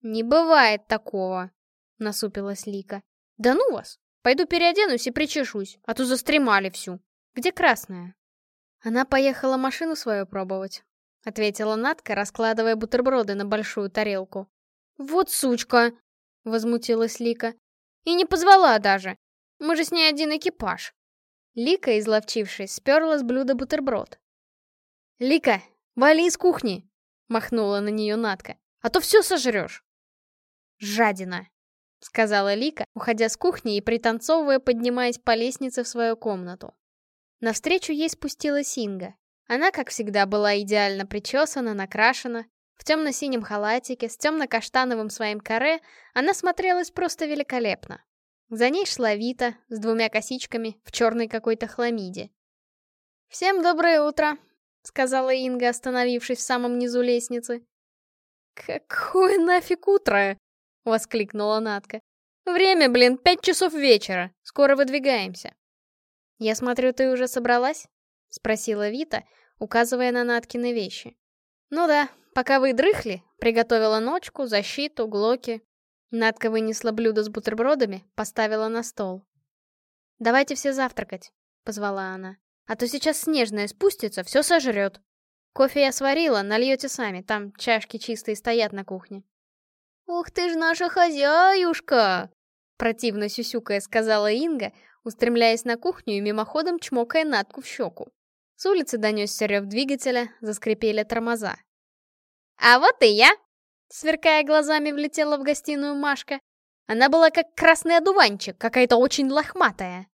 Speaker 1: «Не бывает такого», — насупилась Лика. «Да ну вас! Пойду переоденусь и причешусь, а то застремали всю. Где красная?» Она поехала машину свою пробовать, — ответила Натка, раскладывая бутерброды на большую тарелку. «Вот сучка!» — возмутилась Лика. «И не позвала даже! Мы же с ней один экипаж!» Лика, изловчившись, сперла с блюда бутерброд. «Лика, вали из кухни!» — махнула на нее Натка. «А то все сожрешь!» «Жадина!» — сказала Лика, уходя с кухни и пританцовывая, поднимаясь по лестнице в свою комнату. Навстречу ей спустилась Инга. Она, как всегда, была идеально причесана, накрашена. В темно-синем халатике, с темно-каштановым своим каре, она смотрелась просто великолепно. За ней шла Вита с двумя косичками в черной какой-то хламиде. «Всем доброе утро», — сказала Инга, остановившись в самом низу лестницы. «Какое нафиг утро?» — воскликнула Натка. «Время, блин, пять часов вечера. Скоро выдвигаемся». «Я смотрю, ты уже собралась?» — спросила Вита, указывая на Наткины вещи. «Ну да, пока вы дрыхли, приготовила ночку, защиту, глоки». Натка вынесла блюдо с бутербродами, поставила на стол. «Давайте все завтракать», — позвала она. «А то сейчас снежная спустится, все сожрет. Кофе я сварила, нальете сами, там чашки чистые стоят на кухне». «Ух ты ж наша хозяюшка!» Противно сюсюкая сказала Инга, устремляясь на кухню и мимоходом чмокая Натку в щеку. С улицы донесся рев двигателя, заскрипели тормоза. «А вот и я!» Сверкая глазами, влетела в гостиную Машка. Она была как красный одуванчик, какая-то очень лохматая.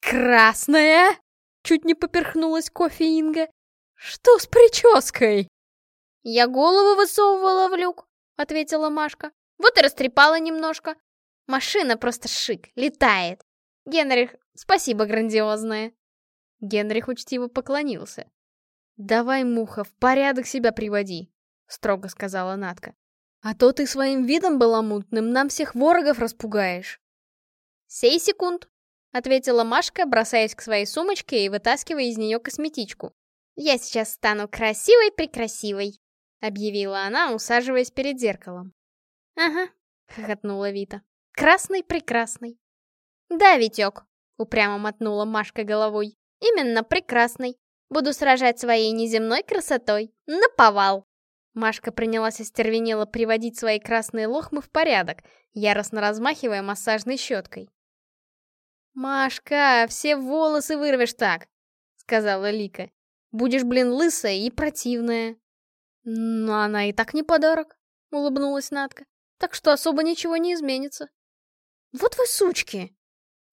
Speaker 1: «Красная?» Чуть не поперхнулась кофе Инга. «Что с прической?» Я голову высовывала в люк, — ответила Машка. «Вот и растрепала немножко. Машина просто шик, летает. Генрих, спасибо грандиозное». Генрих учтиво поклонился.
Speaker 2: «Давай, Муха, в порядок себя приводи», — строго сказала Натка. «А то ты своим видом баламутным нам всех ворогов распугаешь».
Speaker 1: «Сей секунд», — ответила Машка, бросаясь к своей сумочке и вытаскивая из нее косметичку. «Я сейчас стану красивой-прекрасивой», — объявила она, усаживаясь перед зеркалом. «Ага», — хохотнула Вита. «Красный-прекрасный». «Да, Витек», — упрямо мотнула Машка головой. «Именно прекрасный. Буду сражать своей неземной красотой. Наповал!»
Speaker 2: Машка принялась остервенело приводить свои красные лохмы в порядок, яростно размахивая массажной щеткой. «Машка, все волосы вырвешь так!» — сказала Лика. «Будешь, блин, лысая и противная». «Но она и так не подарок», — улыбнулась Натка. «Так что особо ничего не изменится». «Вот вы сучки!» —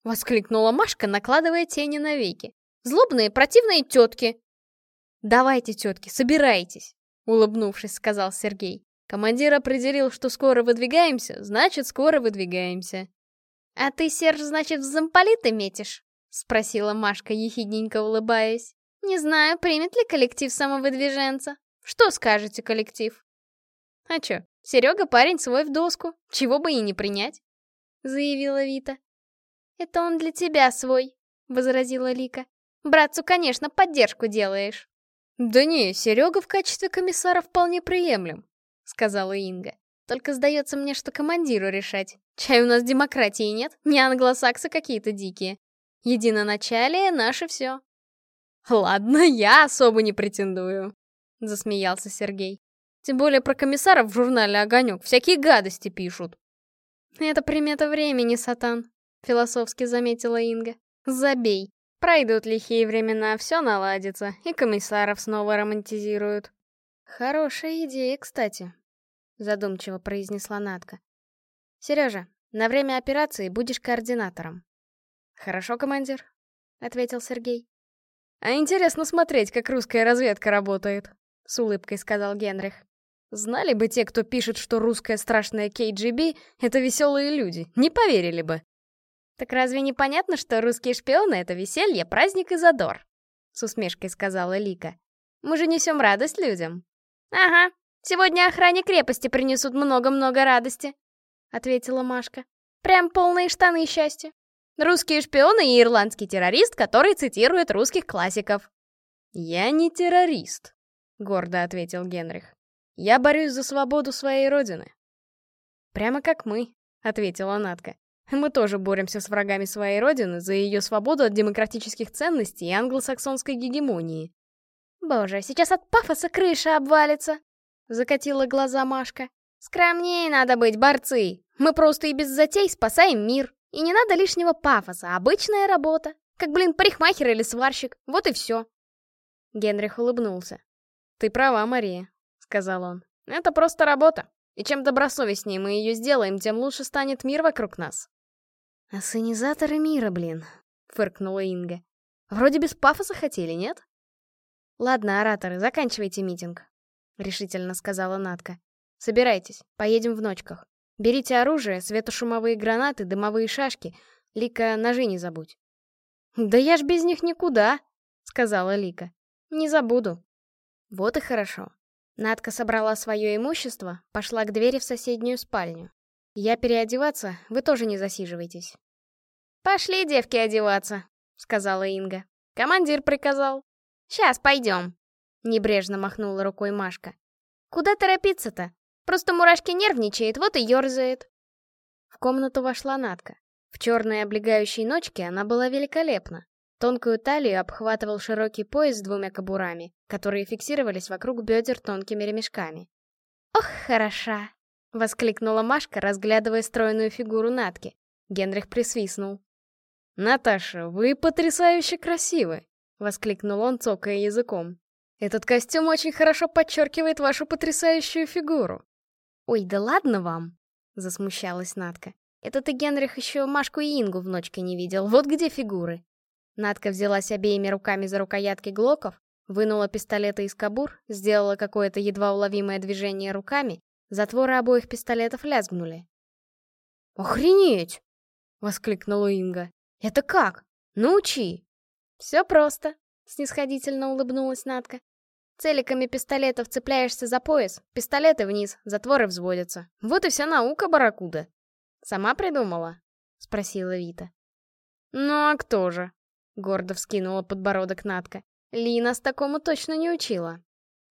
Speaker 2: воскликнула Машка, накладывая тени на веки. Злобные, противные тетки!» «Давайте, тетки, собирайтесь!» — улыбнувшись, сказал Сергей. «Командир определил, что скоро выдвигаемся, значит, скоро выдвигаемся».
Speaker 1: «А ты, Серж, значит, в замполиты метишь?» — спросила Машка, ехидненько улыбаясь. «Не знаю, примет ли коллектив самовыдвиженца. Что скажете, коллектив?»
Speaker 2: «А чё, Серега парень свой в доску, чего бы и не принять», — заявила Вита.
Speaker 1: «Это он для тебя свой», — возразила Лика. Братцу, конечно, поддержку делаешь.
Speaker 2: Да не, Серега в качестве комиссара вполне приемлем, сказала Инга. Только сдается мне, что командиру решать. Чай у нас демократии нет, не англосаксы какие-то дикие. Единоначалие — наше все. Ладно, я особо не претендую, засмеялся Сергей. Тем более про комиссаров в журнале «Огонек» всякие гадости пишут. Это примета времени, Сатан, философски заметила Инга. Забей. Пройдут лихие времена, все наладится, и комиссаров снова романтизируют. Хорошая идея, кстати, задумчиво произнесла Натка. Сережа, на время операции будешь координатором. Хорошо, командир, ответил Сергей. А интересно смотреть, как русская разведка работает, с улыбкой сказал Генрих. Знали бы те, кто пишет, что русская страшная KGB — это веселые люди, не поверили бы.
Speaker 1: «Так разве не понятно, что русские шпионы — это веселье, праздник и задор?» С усмешкой сказала Лика. «Мы же несем радость людям». «Ага, сегодня охране крепости принесут много-много радости», — ответила Машка. «Прям полные штаны счастья. Русские шпионы и ирландский террорист, который цитирует русских классиков».
Speaker 2: «Я не террорист», — гордо ответил Генрих. «Я борюсь за свободу своей родины». «Прямо как мы», — ответила Натка. Мы тоже боремся с врагами своей родины за ее свободу от демократических ценностей и англосаксонской гегемонии.
Speaker 1: «Боже, сейчас от пафоса крыша обвалится!» — закатила глаза Машка. «Скромнее надо быть, борцы! Мы просто и без затей спасаем мир. И не надо лишнего пафоса, обычная работа. Как, блин, парикмахер или сварщик, вот и все».
Speaker 2: Генрих улыбнулся. «Ты права, Мария», — сказал он. «Это просто работа. И чем добросовестнее мы ее сделаем, тем лучше станет мир вокруг нас». «Ассенизаторы мира, блин», — фыркнула Инга. «Вроде без пафоса хотели, нет?» «Ладно, ораторы, заканчивайте митинг», — решительно сказала Натка. «Собирайтесь, поедем в ночках. Берите оружие, светошумовые гранаты, дымовые шашки. Лика, ножи не забудь». «Да я ж без них никуда», — сказала Лика. «Не забуду». «Вот и хорошо». Надка собрала свое имущество, пошла к двери в соседнюю спальню. Я переодеваться, вы тоже не засиживайтесь.
Speaker 1: «Пошли, девки, одеваться», — сказала Инга. «Командир приказал». «Сейчас пойдем», — небрежно махнула рукой Машка. «Куда торопиться-то? Просто мурашки нервничает, вот и ерзает».
Speaker 2: В комнату вошла Натка. В черной облегающей ночке она была великолепна. Тонкую талию обхватывал широкий пояс с двумя кобурами, которые фиксировались вокруг бедер тонкими ремешками.
Speaker 1: «Ох, хороша!» — воскликнула Машка, разглядывая стройную фигуру Натки.
Speaker 2: Генрих присвистнул. «Наташа, вы потрясающе красивы!» — воскликнул он, цокая языком. «Этот костюм очень хорошо подчеркивает вашу потрясающую фигуру».
Speaker 1: «Ой, да ладно вам!» — засмущалась Натка. «Это ты, Генрих, еще Машку и Ингу в ночке не видел. Вот где фигуры!» Натка взялась обеими руками за рукоятки глоков, вынула пистолеты из кобур, сделала какое-то едва уловимое движение руками Затворы обоих пистолетов лязгнули.
Speaker 2: «Охренеть!» — воскликнула Инга. «Это как? Научи!»
Speaker 1: «Все просто», — снисходительно улыбнулась Натка. Целиками пистолетов цепляешься за пояс, пистолеты вниз, затворы взводятся. Вот и вся наука, барракуда. Сама придумала? Спросила Вита. Ну а кто же? Гордо вскинула подбородок Натка. Ли нас такому точно не учила.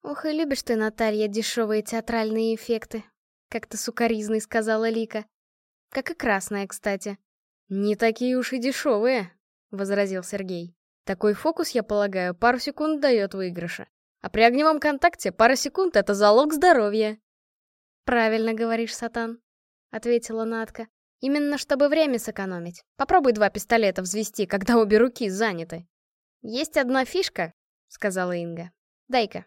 Speaker 1: Ох и любишь ты, Наталья, дешевые театральные эффекты. Как-то сукоризной сказала Лика. Как и красная, кстати. Не такие уж и дешевые, возразил Сергей. Такой фокус, я полагаю, пару секунд дает выигрыша. А при огневом контакте пара секунд — это залог здоровья. «Правильно говоришь, Сатан», — ответила Натка. «Именно чтобы время сэкономить. Попробуй два пистолета взвести, когда обе руки заняты». «Есть одна фишка», — сказала Инга. «Дай-ка».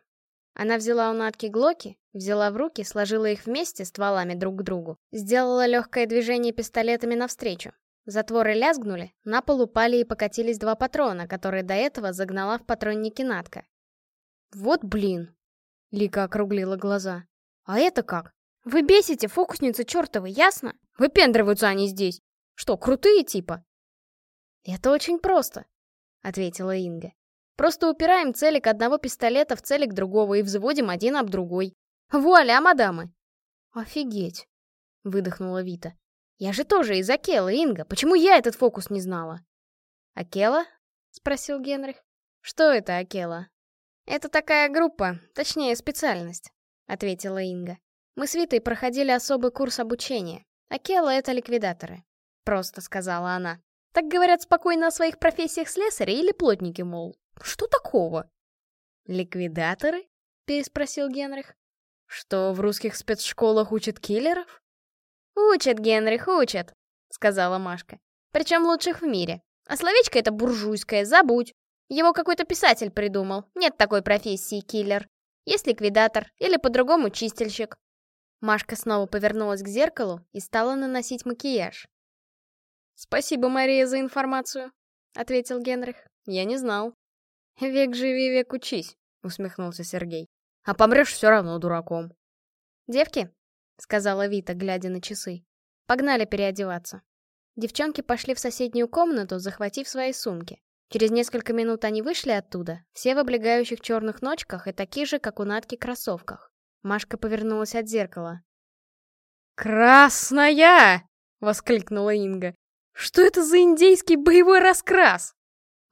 Speaker 1: Она взяла у Натки глоки, взяла в руки, сложила их вместе стволами друг к другу, сделала легкое движение пистолетами навстречу. Затворы лязгнули, на пол упали и покатились два патрона, которые до этого загнала в патронники Натка. «Вот блин!» — Лика округлила глаза. «А это как? Вы бесите, фокусницы чертовы, ясно? Выпендриваются они здесь. Что, крутые типа?» «Это очень просто», — ответила Инга. «Просто упираем целик одного пистолета в целик другого и взводим один об другой. Вуаля, мадамы!» «Офигеть!» — выдохнула Вита. «Я же тоже из Акела, Инга. Почему я этот фокус не знала?» «Акела?» — спросил Генрих. «Что это Акела?» «Это такая группа, точнее специальность», — ответила Инга. «Мы с Витой проходили особый курс обучения. Акела — это ликвидаторы», — просто сказала она. «Так говорят спокойно о своих профессиях слесаря или плотники, мол. Что такого?» «Ликвидаторы?» — переспросил Генрих. «Что, в русских спецшколах учат киллеров?» «Учат, Генрих, учат», — сказала Машка. «Причем лучших в мире. А словечко это буржуйское, забудь. Его какой-то писатель придумал. Нет такой профессии киллер. Есть ликвидатор, или по-другому чистильщик. Машка снова повернулась к зеркалу и стала наносить макияж. «Спасибо, Мария, за информацию», — ответил Генрих. «Я не знал». «Век живи, век учись», — усмехнулся Сергей. «А помрешь все равно дураком». «Девки», — сказала Вита, глядя на часы, — «погнали переодеваться». Девчонки пошли в соседнюю комнату, захватив свои сумки. Через несколько минут они вышли оттуда, все в облегающих черных ночках и таких же, как у Натки, кроссовках. Машка повернулась от зеркала. «Красная!» — воскликнула Инга. «Что это за индейский боевой раскрас?»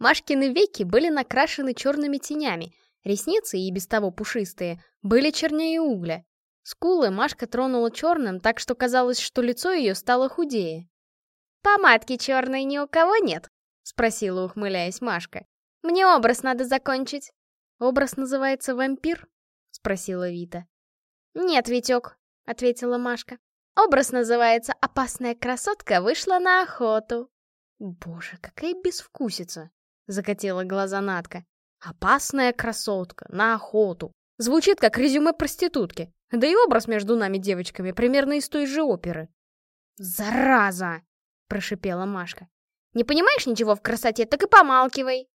Speaker 1: Машкины веки были накрашены черными тенями, ресницы, и без того пушистые, были чернее угля. Скулы Машка тронула черным, так что казалось, что лицо ее стало худее. «Помадки черной ни у кого нет?» — спросила, ухмыляясь Машка. «Мне образ надо закончить». «Образ называется вампир?» — спросила Вита. «Нет, Витек», — ответила Машка. «Образ называется «Опасная красотка вышла на охоту». «Боже, какая безвкусица!» — закатила глаза Натка. «Опасная красотка, на охоту». Звучит как резюме проститутки. Да и образ между нами девочками примерно из той же оперы. «Зараза!» — прошипела Машка. Не понимаешь ничего в красоте, так и помалкивай.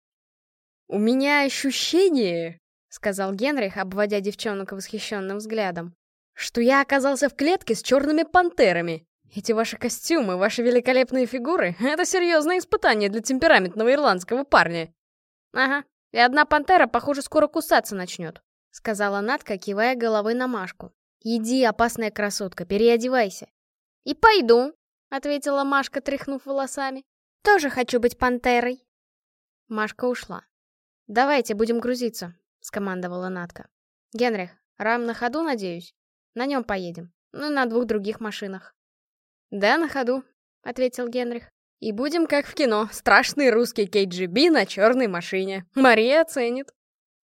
Speaker 1: «У меня ощущение», — сказал Генрих, обводя девчонок восхищенным взглядом, «что я оказался в клетке с черными пантерами. Эти ваши костюмы, ваши великолепные фигуры — это серьезное испытание для темпераментного ирландского парня». «Ага, и одна пантера, похоже, скоро кусаться начнет», — сказала Надка, кивая головой на Машку. «Иди, опасная красотка, переодевайся». «И пойду», — ответила Машка, тряхнув волосами. Тоже хочу быть пантерой. Машка ушла. «Давайте, будем грузиться», — скомандовала Натка. «Генрих, рам на ходу, надеюсь? На нем поедем. Ну, на двух других машинах». «Да, на ходу», — ответил Генрих. «И будем как в кино. Страшный русский KGB на черной машине. Мария оценит».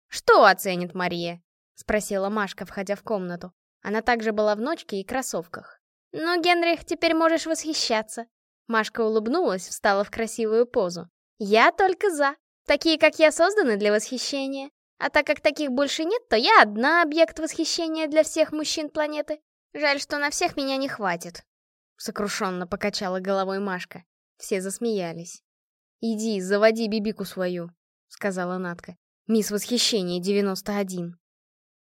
Speaker 1: «Что оценит Мария?» — спросила Машка, входя в комнату. Она также была в ночке и кроссовках. «Ну, Генрих, теперь можешь восхищаться. Машка улыбнулась, встала в красивую позу. «Я только за. Такие, как я, созданы для восхищения. А так как таких больше нет, то я одна объект восхищения для всех мужчин планеты. Жаль, что на всех меня не хватит». Сокрушенно покачала головой Машка. Все засмеялись. «Иди, заводи бибику свою», — сказала Натка. «Мисс Восхищение 91».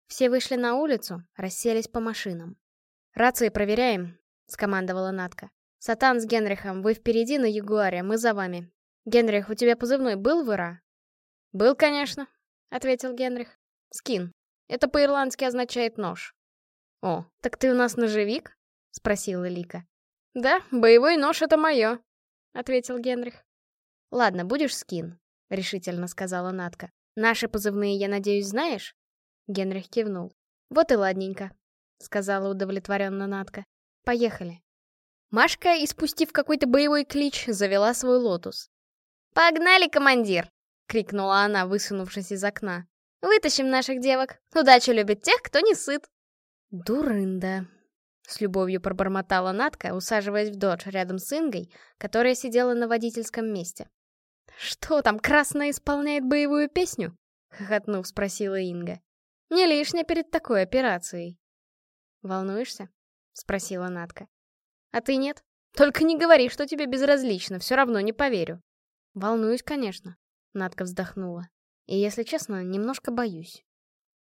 Speaker 1: Все вышли на улицу, расселись по машинам. «Рации проверяем», — скомандовала Натка. «Сатан с Генрихом, вы впереди на Ягуаре, мы за вами. Генрих, у тебя позывной был в Ира?» «Был, конечно», — ответил Генрих. «Скин.
Speaker 2: Это по-ирландски означает нож. «О, так ты у нас ножевик?» — спросила Лика. «Да, боевой нож — это мое», — ответил Генрих. «Ладно, будешь скин», — решительно сказала Натка. «Наши позывные, я надеюсь, знаешь?» Генрих кивнул. «Вот и ладненько», — сказала удовлетворенно Натка. «Поехали». Машка, испустив какой-то боевой клич, завела свой Lotus. «Погнали, командир!» — крикнула она, высунувшись из окна. «Вытащим наших девок. Удача любит тех, кто не ссыт». «Дурында», — с любовью пробормотала Натка, усаживаясь в додж рядом с Ингой, которая сидела на водительском месте. «Что там, Красная исполняет боевую песню?» — хохотнув, спросила Инга. «Не лишняя перед такой операцией». «Волнуешься?» — спросила Натка. «А ты нет? Только не говори, что тебе безразлично, все равно не поверю». «Волнуюсь, конечно», — Натка вздохнула. «И, если честно, немножко боюсь».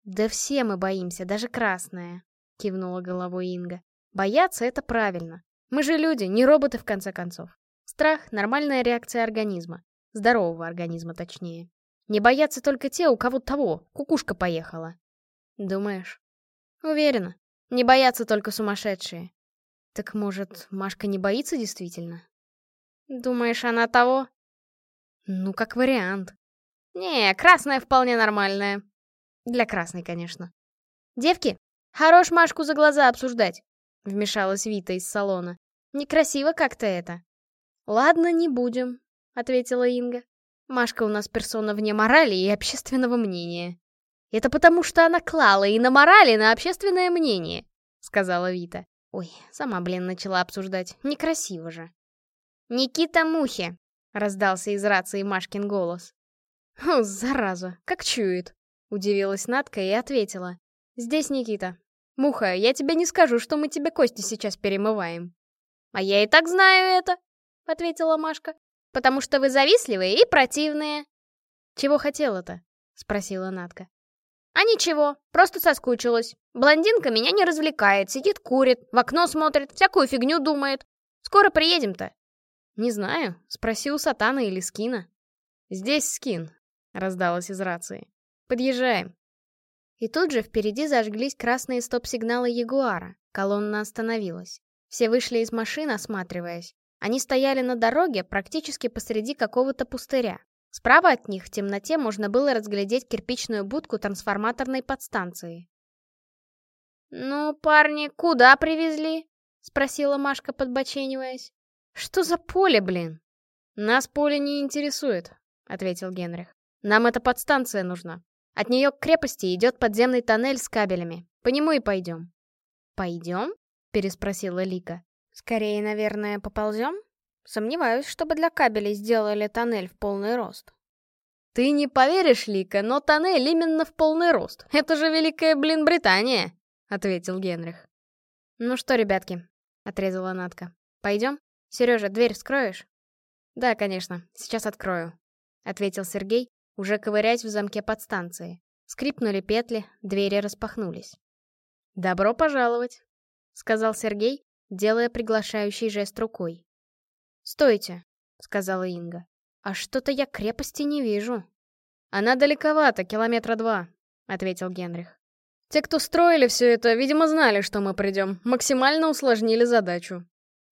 Speaker 2: «Да все мы боимся, даже красная», — кивнула головой Инга. «Бояться — это правильно. Мы же люди, не роботы, в конце концов. Страх — нормальная реакция организма. Здорового организма, точнее. Не боятся только те, у кого того, кукушка поехала. Думаешь? Уверена. Не боятся только сумасшедшие. Так может, Машка не боится действительно? Думаешь, она того? Ну, как вариант. Не, красная вполне нормальная. Для красной, конечно. Девки, хорош Машку за глаза обсуждать. Вмешалась Вита из салона. Некрасиво как-то это. Ладно, не будем ответила Инга. Машка у нас персона вне морали и общественного мнения. Это потому, что она клала и на морали, и на общественное мнение, сказала Вита. Ой, сама, блин, начала обсуждать. Некрасиво же. Никита Мухи, раздался из рации Машкин голос. О, зараза, как чует, удивилась Надка и ответила. Здесь Никита. Муха, я тебе не скажу, что мы тебе кости сейчас перемываем. А я и так знаю это, ответила Машка потому что вы завистливые и противные». «Чего хотела-то?» — спросила Натка. «А ничего, просто соскучилась. Блондинка меня не развлекает, сидит курит, в окно смотрит, всякую фигню думает. Скоро приедем-то?» «Не знаю, спроси у Сатана или Скина». «Здесь Скин», — раздалось из рации. «Подъезжаем». И тут же впереди зажглись красные стоп-сигналы Ягуара. Колонна остановилась. Все вышли из машин, осматриваясь. Они стояли на дороге практически посреди какого-то пустыря. Справа от них в темноте можно было разглядеть кирпичную будку трансформаторной подстанции. «Ну, парни, куда привезли?» — спросила Машка, подбочениваясь. «Что за поле, блин?» «Нас поле не интересует», — ответил Генрих. «Нам эта подстанция нужна. От нее к крепости идет подземный тоннель с кабелями. По нему и пойдем». «Пойдем?» — переспросила Лика. Скорее, наверное, поползем? Сомневаюсь, чтобы для кабелей сделали тоннель в полный рост. Ты не поверишь, Лика, но тоннель именно в полный рост. Это же Великая, блин, Британия, ответил Генрих. Ну что, ребятки, отрезала Натка. Пойдем? Сережа, дверь вскроешь? Да, конечно, сейчас открою, ответил Сергей, уже ковыряясь в замке подстанции. Скрипнули петли, двери распахнулись. «Добро пожаловать», — сказал Сергей, делая приглашающий жест рукой. «Стойте», — сказала Инга. «А что-то я крепости не вижу». «Она далековато, километра два», — ответил Генрих. «Те, кто строили все это, видимо, знали, что мы придем. Максимально усложнили задачу».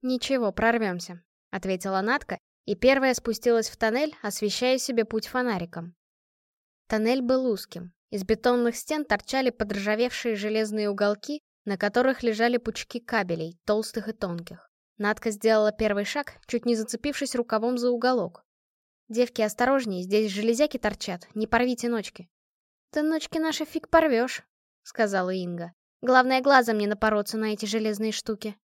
Speaker 2: «Ничего, прорвемся», — ответила Натка, и первая спустилась в тоннель, освещая себе путь фонариком. Тоннель был узким. Из бетонных стен торчали подржавевшие железные уголки, на которых лежали пучки кабелей, толстых и тонких. Надка сделала первый шаг, чуть не зацепившись рукавом за уголок. «Девки, осторожнее, здесь железяки торчат, не порвите ночки». «Ты ночки наши фиг порвешь», — сказала Инга. «Главное, глазом не напороться на эти железные штуки».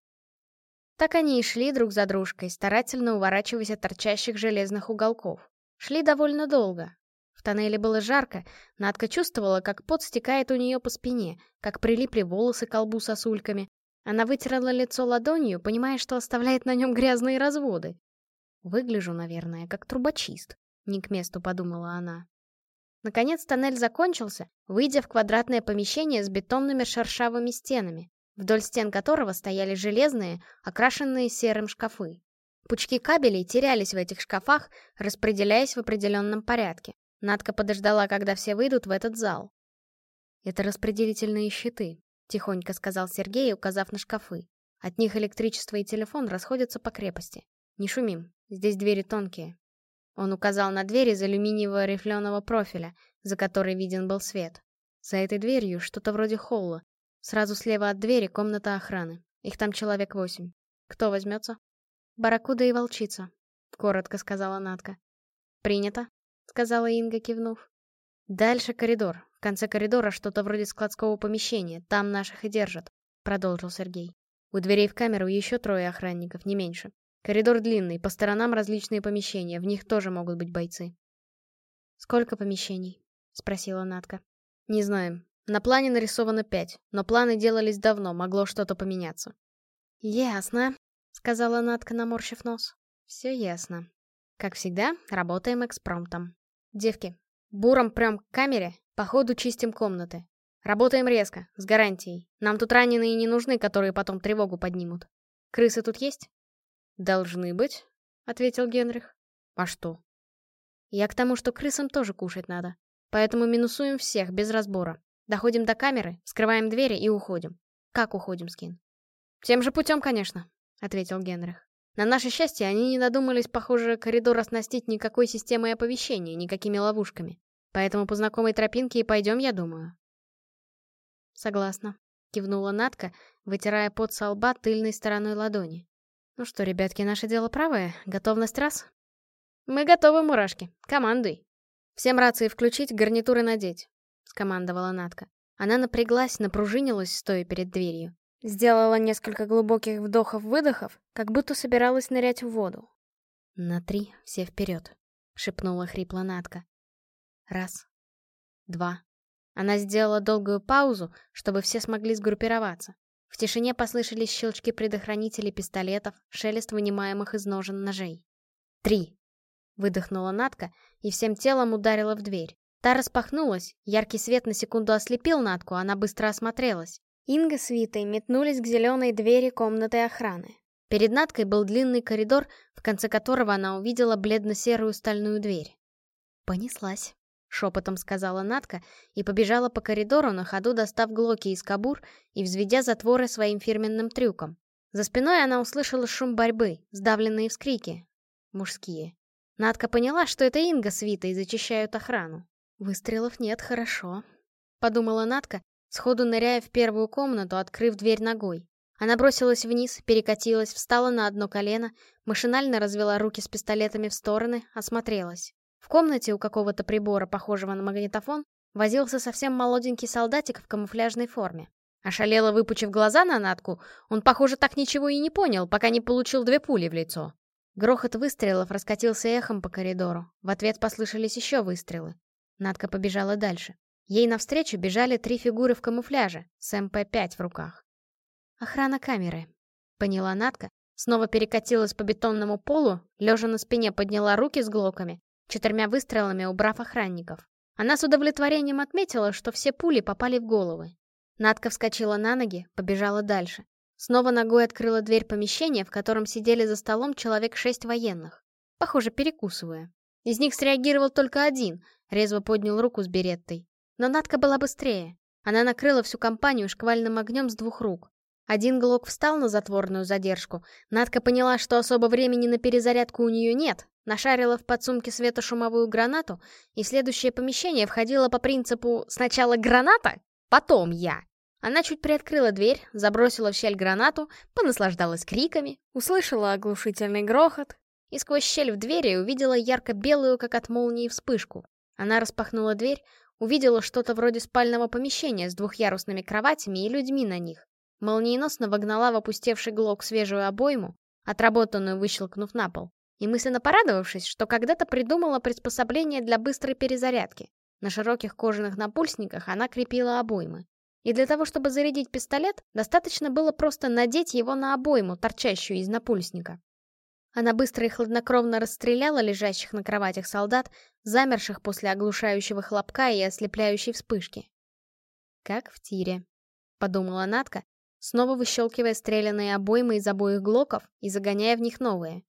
Speaker 2: Так они и шли друг за дружкой, старательно уворачиваясь от торчащих железных уголков. Шли довольно долго, в тоннеле было жарко, Надка чувствовала, как пот стекает у нее по спине, как прилипли волосы к колбу сосульками. Она вытерла лицо ладонью, понимая, что оставляет на нем грязные разводы. «Выгляжу, наверное, как трубочист», — не к месту подумала она. Наконец тоннель закончился, выйдя в квадратное помещение с бетонными шершавыми стенами, вдоль стен которого стояли железные, окрашенные серым шкафы. Пучки кабелей терялись в этих шкафах, распределяясь в определенном порядке. Надка подождала, когда все выйдут в этот зал. Это распределительные щиты, тихонько сказал Сергей, указав на шкафы. От них электричество и телефон расходятся по крепости. Не шумим, здесь двери тонкие. Он указал на дверь из алюминиевого рифленого профиля, за которой виден был свет. За этой дверью что-то вроде холла. Сразу слева от двери комната охраны. Их там человек восемь. Кто возьмется? Баракуда и волчица, коротко сказала Натка. Принято, сказала Инга, кивнув. Дальше коридор. В конце коридора что-то вроде складского помещения. Там наших и держат, продолжил Сергей. У дверей в камеру еще трое охранников, не меньше. Коридор длинный, по сторонам различные помещения, в них тоже могут быть бойцы. «Сколько помещений?» — спросила Натка. «Не знаем. На плане нарисовано пять, но планы делались давно, могло что-то поменяться». «Ясно», — сказала Натка, наморщив нос. «Все ясно. Как всегда, работаем экспромтом. Девки, буром прям к камере, по ходу чистим комнаты. Работаем резко, с гарантией. Нам тут раненые не нужны, которые потом тревогу поднимут. Крысы тут есть?» «Должны быть», — ответил Генрих. «А что?» «Я к тому, что крысам тоже кушать надо. Поэтому минусуем всех, без разбора. Доходим до камеры, скрываем двери и уходим. Как уходим, Скин?» «Тем же путем, конечно», — ответил Генрих. На наше счастье, они не додумались, похоже, коридор оснастить никакой системой оповещения, никакими ловушками. Поэтому по знакомой тропинке и пойдем, я думаю. Согласна. Кивнула Натка, вытирая пот со лба тыльной стороной ладони. Ну что, ребятки, наше дело правое. Готовность раз? Мы готовы, мурашки. Командуй. Всем рации включить, гарнитуры надеть. Скомандовала Натка. Она напряглась, напружинилась, стоя перед дверью. Сделала несколько глубоких вдохов-выдохов, как будто собиралась нырять в воду. «На три, все вперед», — шепнула хрипло Натка. «Раз, два». Она сделала долгую паузу, чтобы все смогли сгруппироваться. В тишине послышались щелчки предохранителей пистолетов, шелест вынимаемых из ножен ножей. «Три!» — выдохнула Натка и всем телом ударила в дверь. Та распахнулась, яркий свет на секунду ослепил Натку, она быстро осмотрелась. Инга с Витой метнулись к зеленой двери комнаты охраны. Перед Наткой был длинный коридор, в конце которого она увидела бледно-серую стальную дверь. Понеслась. Шепотом сказала Натка и побежала по коридору, на ходу достав глоки из кабур и взведя затворы своим фирменным трюком. За спиной она услышала шум борьбы, сдавленные вскрики. Мужские. Натка поняла, что это Инга с Витой зачищают охрану. Выстрелов нет, хорошо. Подумала Натка, сходу ныряя в первую комнату, открыв дверь ногой. Она бросилась вниз, перекатилась, встала на одно колено, машинально развела руки с пистолетами в стороны, осмотрелась. В комнате у какого-то прибора, похожего на магнитофон, возился совсем молоденький солдатик в камуфляжной форме. Ошалело выпучив глаза на Натку, он, похоже, так ничего и не понял, пока не получил две пули в лицо. Грохот выстрелов раскатился эхом по коридору. В ответ послышались еще выстрелы. Натка побежала дальше. Ей навстречу бежали три фигуры в камуфляже, с МП-5 в руках. «Охрана камеры», — поняла Натка, снова перекатилась по бетонному полу, лежа на спине подняла руки с глоками четырьмя выстрелами убрав охранников. Она с удовлетворением отметила, что все пули попали в головы. Надка вскочила на ноги, побежала дальше. Снова ногой открыла дверь помещения, в котором сидели за столом человек шесть военных. Похоже, перекусывая. Из них среагировал только один, резво поднял руку с береттой. Но Надка была быстрее. Она накрыла всю компанию шквальным огнем с двух рук. Один глок встал на затворную задержку. Надка поняла, что особо времени на перезарядку у нее нет, Нашарила в подсумке светошумовую гранату, и следующее помещение входило по принципу «сначала граната, потом я». Она чуть приоткрыла дверь, забросила в щель гранату, понаслаждалась криками, услышала оглушительный грохот и сквозь щель в двери увидела ярко-белую, как от молнии, вспышку. Она распахнула дверь, увидела что-то вроде спального помещения с двухъярусными кроватями и людьми на них. Молниеносно вогнала в опустевший глок свежую обойму, отработанную выщелкнув на пол и мысленно порадовавшись, что когда-то придумала приспособление для быстрой перезарядки. На широких кожаных напульсниках она крепила обоймы. И для того, чтобы зарядить пистолет, достаточно было просто надеть его на обойму, торчащую из напульсника. Она быстро и хладнокровно расстреляла лежащих на кроватях солдат, замерших после оглушающего хлопка и ослепляющей вспышки. «Как в тире», — подумала Натка, снова выщелкивая стрелянные обоймы из обоих глоков и загоняя в них новые.